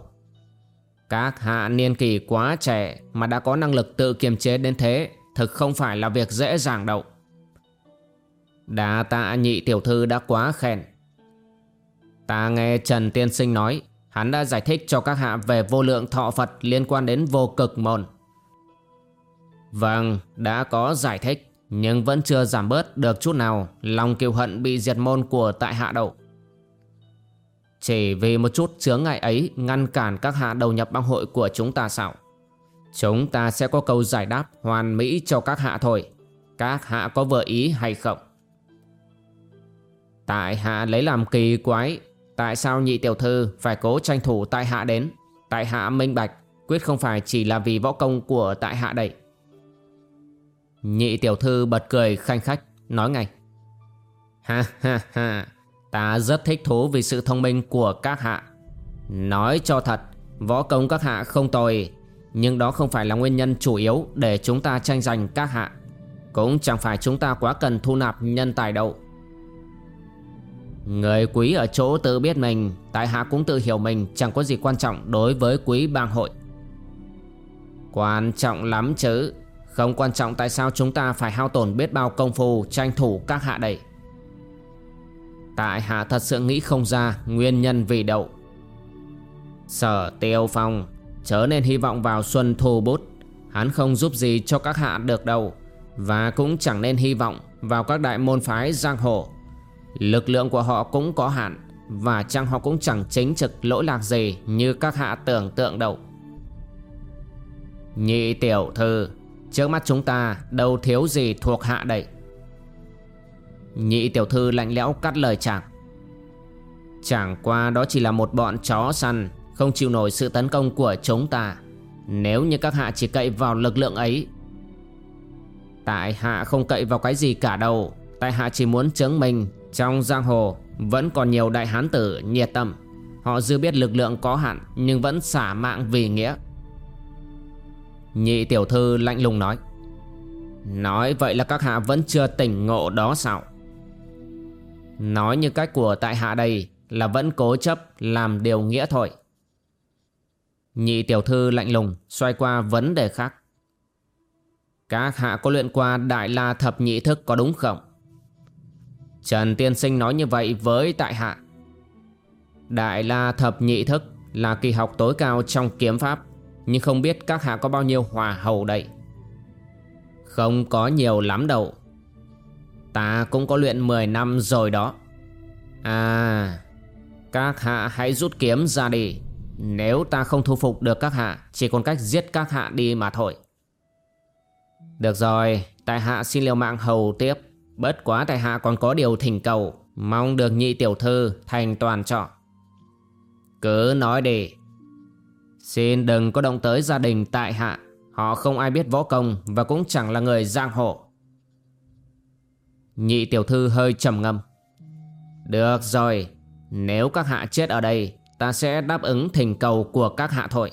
Các hạ niên kỳ quá trẻ Mà đã có năng lực tự kiềm chế đến thế, Thực không phải là việc dễ dàng đâu. Đà tạ nhị tiểu thư đã quá khen. Ta nghe Trần Tiên Sinh nói Hắn đã giải thích cho các hạ về vô lượng thọ Phật liên quan đến vô cực môn. Vâng, đã có giải thích Nhưng vẫn chưa giảm bớt được chút nào Lòng kiêu hận bị diệt môn của tại hạ đậu. Chỉ vì một chút chướng ngại ấy Ngăn cản các hạ đầu nhập băng hội của chúng ta sao? Chúng ta sẽ có câu giải đáp hoàn mỹ cho các hạ thôi. Các hạ có vừa ý hay không? Tại hạ lấy làm kỳ quái, Tại sao nhị tiểu thư phải cố tranh thủ tại hạ đến? Tại hạ minh bạch, Quyết không phải chỉ là vì võ công của tại hạ đây. Nhị tiểu thư bật cười khanh khách, Nói ngay. Ha ha ha, Ta rất thích thú vì sự thông minh của các hạ. Nói cho thật, Võ công các hạ không tồi, Nhưng đó không phải là nguyên nhân chủ yếu Để chúng ta tranh giành các hạ. Cũng chẳng phải chúng ta quá cần thu nạp nhân tài đâu. Người quý ở chỗ tự biết mình, Tại hạ cũng tự hiểu mình, Chẳng có gì quan trọng đối với quý bang hội. Quan trọng lắm chứ, Không quan trọng tại sao chúng ta phải hao tổn biết bao công phu, tranh thủ các hạ đây Tại hạ thật sự nghĩ không ra nguyên nhân vì đậu. Sở tiêu phong Chớ nên hy vọng vào xuân thu bút. Hắn không giúp gì cho các hạ được đâu, Và cũng chẳng nên hy vọng vào các đại môn phái giang hồ. Lực lượng của họ cũng có hạn, Và chăng họ cũng chẳng chính trực lỗi lạc gì Như các hạ tưởng tượng đâu. Nhị tiểu thư, Trước mắt chúng ta đâu thiếu gì thuộc hạ đây? Nhị tiểu thư lạnh lẽo cắt lời chàng. Chẳng qua đó chỉ là một bọn chó săn, Không chịu nổi sự tấn công của chúng ta. Nếu như các hạ chỉ cậy vào lực lượng ấy, Tại hạ không cậy vào cái gì cả đâu. Tại hạ chỉ muốn chứng minh trong giang hồ Vẫn còn nhiều đại hán tử nhiệt tâm. Họ dư biết lực lượng có hạn Nhưng vẫn xả mạng vì nghĩa. Nhị tiểu thư lạnh lùng nói Nói vậy là các hạ vẫn chưa tỉnh ngộ đó sao? Nói như cách của tại hạ đây Là vẫn cố chấp làm điều nghĩa thôi. Nhị tiểu thư lạnh lùng Xoay qua vấn đề khác. Các hạ có luyện qua Đại La Thập Nhị Thức có đúng không? Trần Tiên Sinh nói như vậy với tại hạ. Đại La Thập Nhị Thức Là kỳ học tối cao trong kiếm pháp, Nhưng không biết các hạ có bao nhiêu hòa hầu đây. Không có nhiều lắm đâu. Ta cũng có luyện 10 năm rồi đó. À Các hạ hãy rút kiếm ra đi. Nếu ta không thu phục được các hạ, Chỉ còn cách giết các hạ đi mà thôi. Được rồi, Tại hạ xin liều mạng hầu tiếp. Bất quá tại hạ còn có điều thỉnh cầu, Mong được nhị tiểu thư thành toàn trọ Cứ nói đi. Xin đừng có động tới gia đình tại hạ, Họ không ai biết võ công Và cũng chẳng là người giang hồ. Nhị tiểu thư hơi trầm ngâm. Được rồi, Nếu các hạ chết ở đây, Ta sẽ đáp ứng thỉnh cầu của các hạ thôi.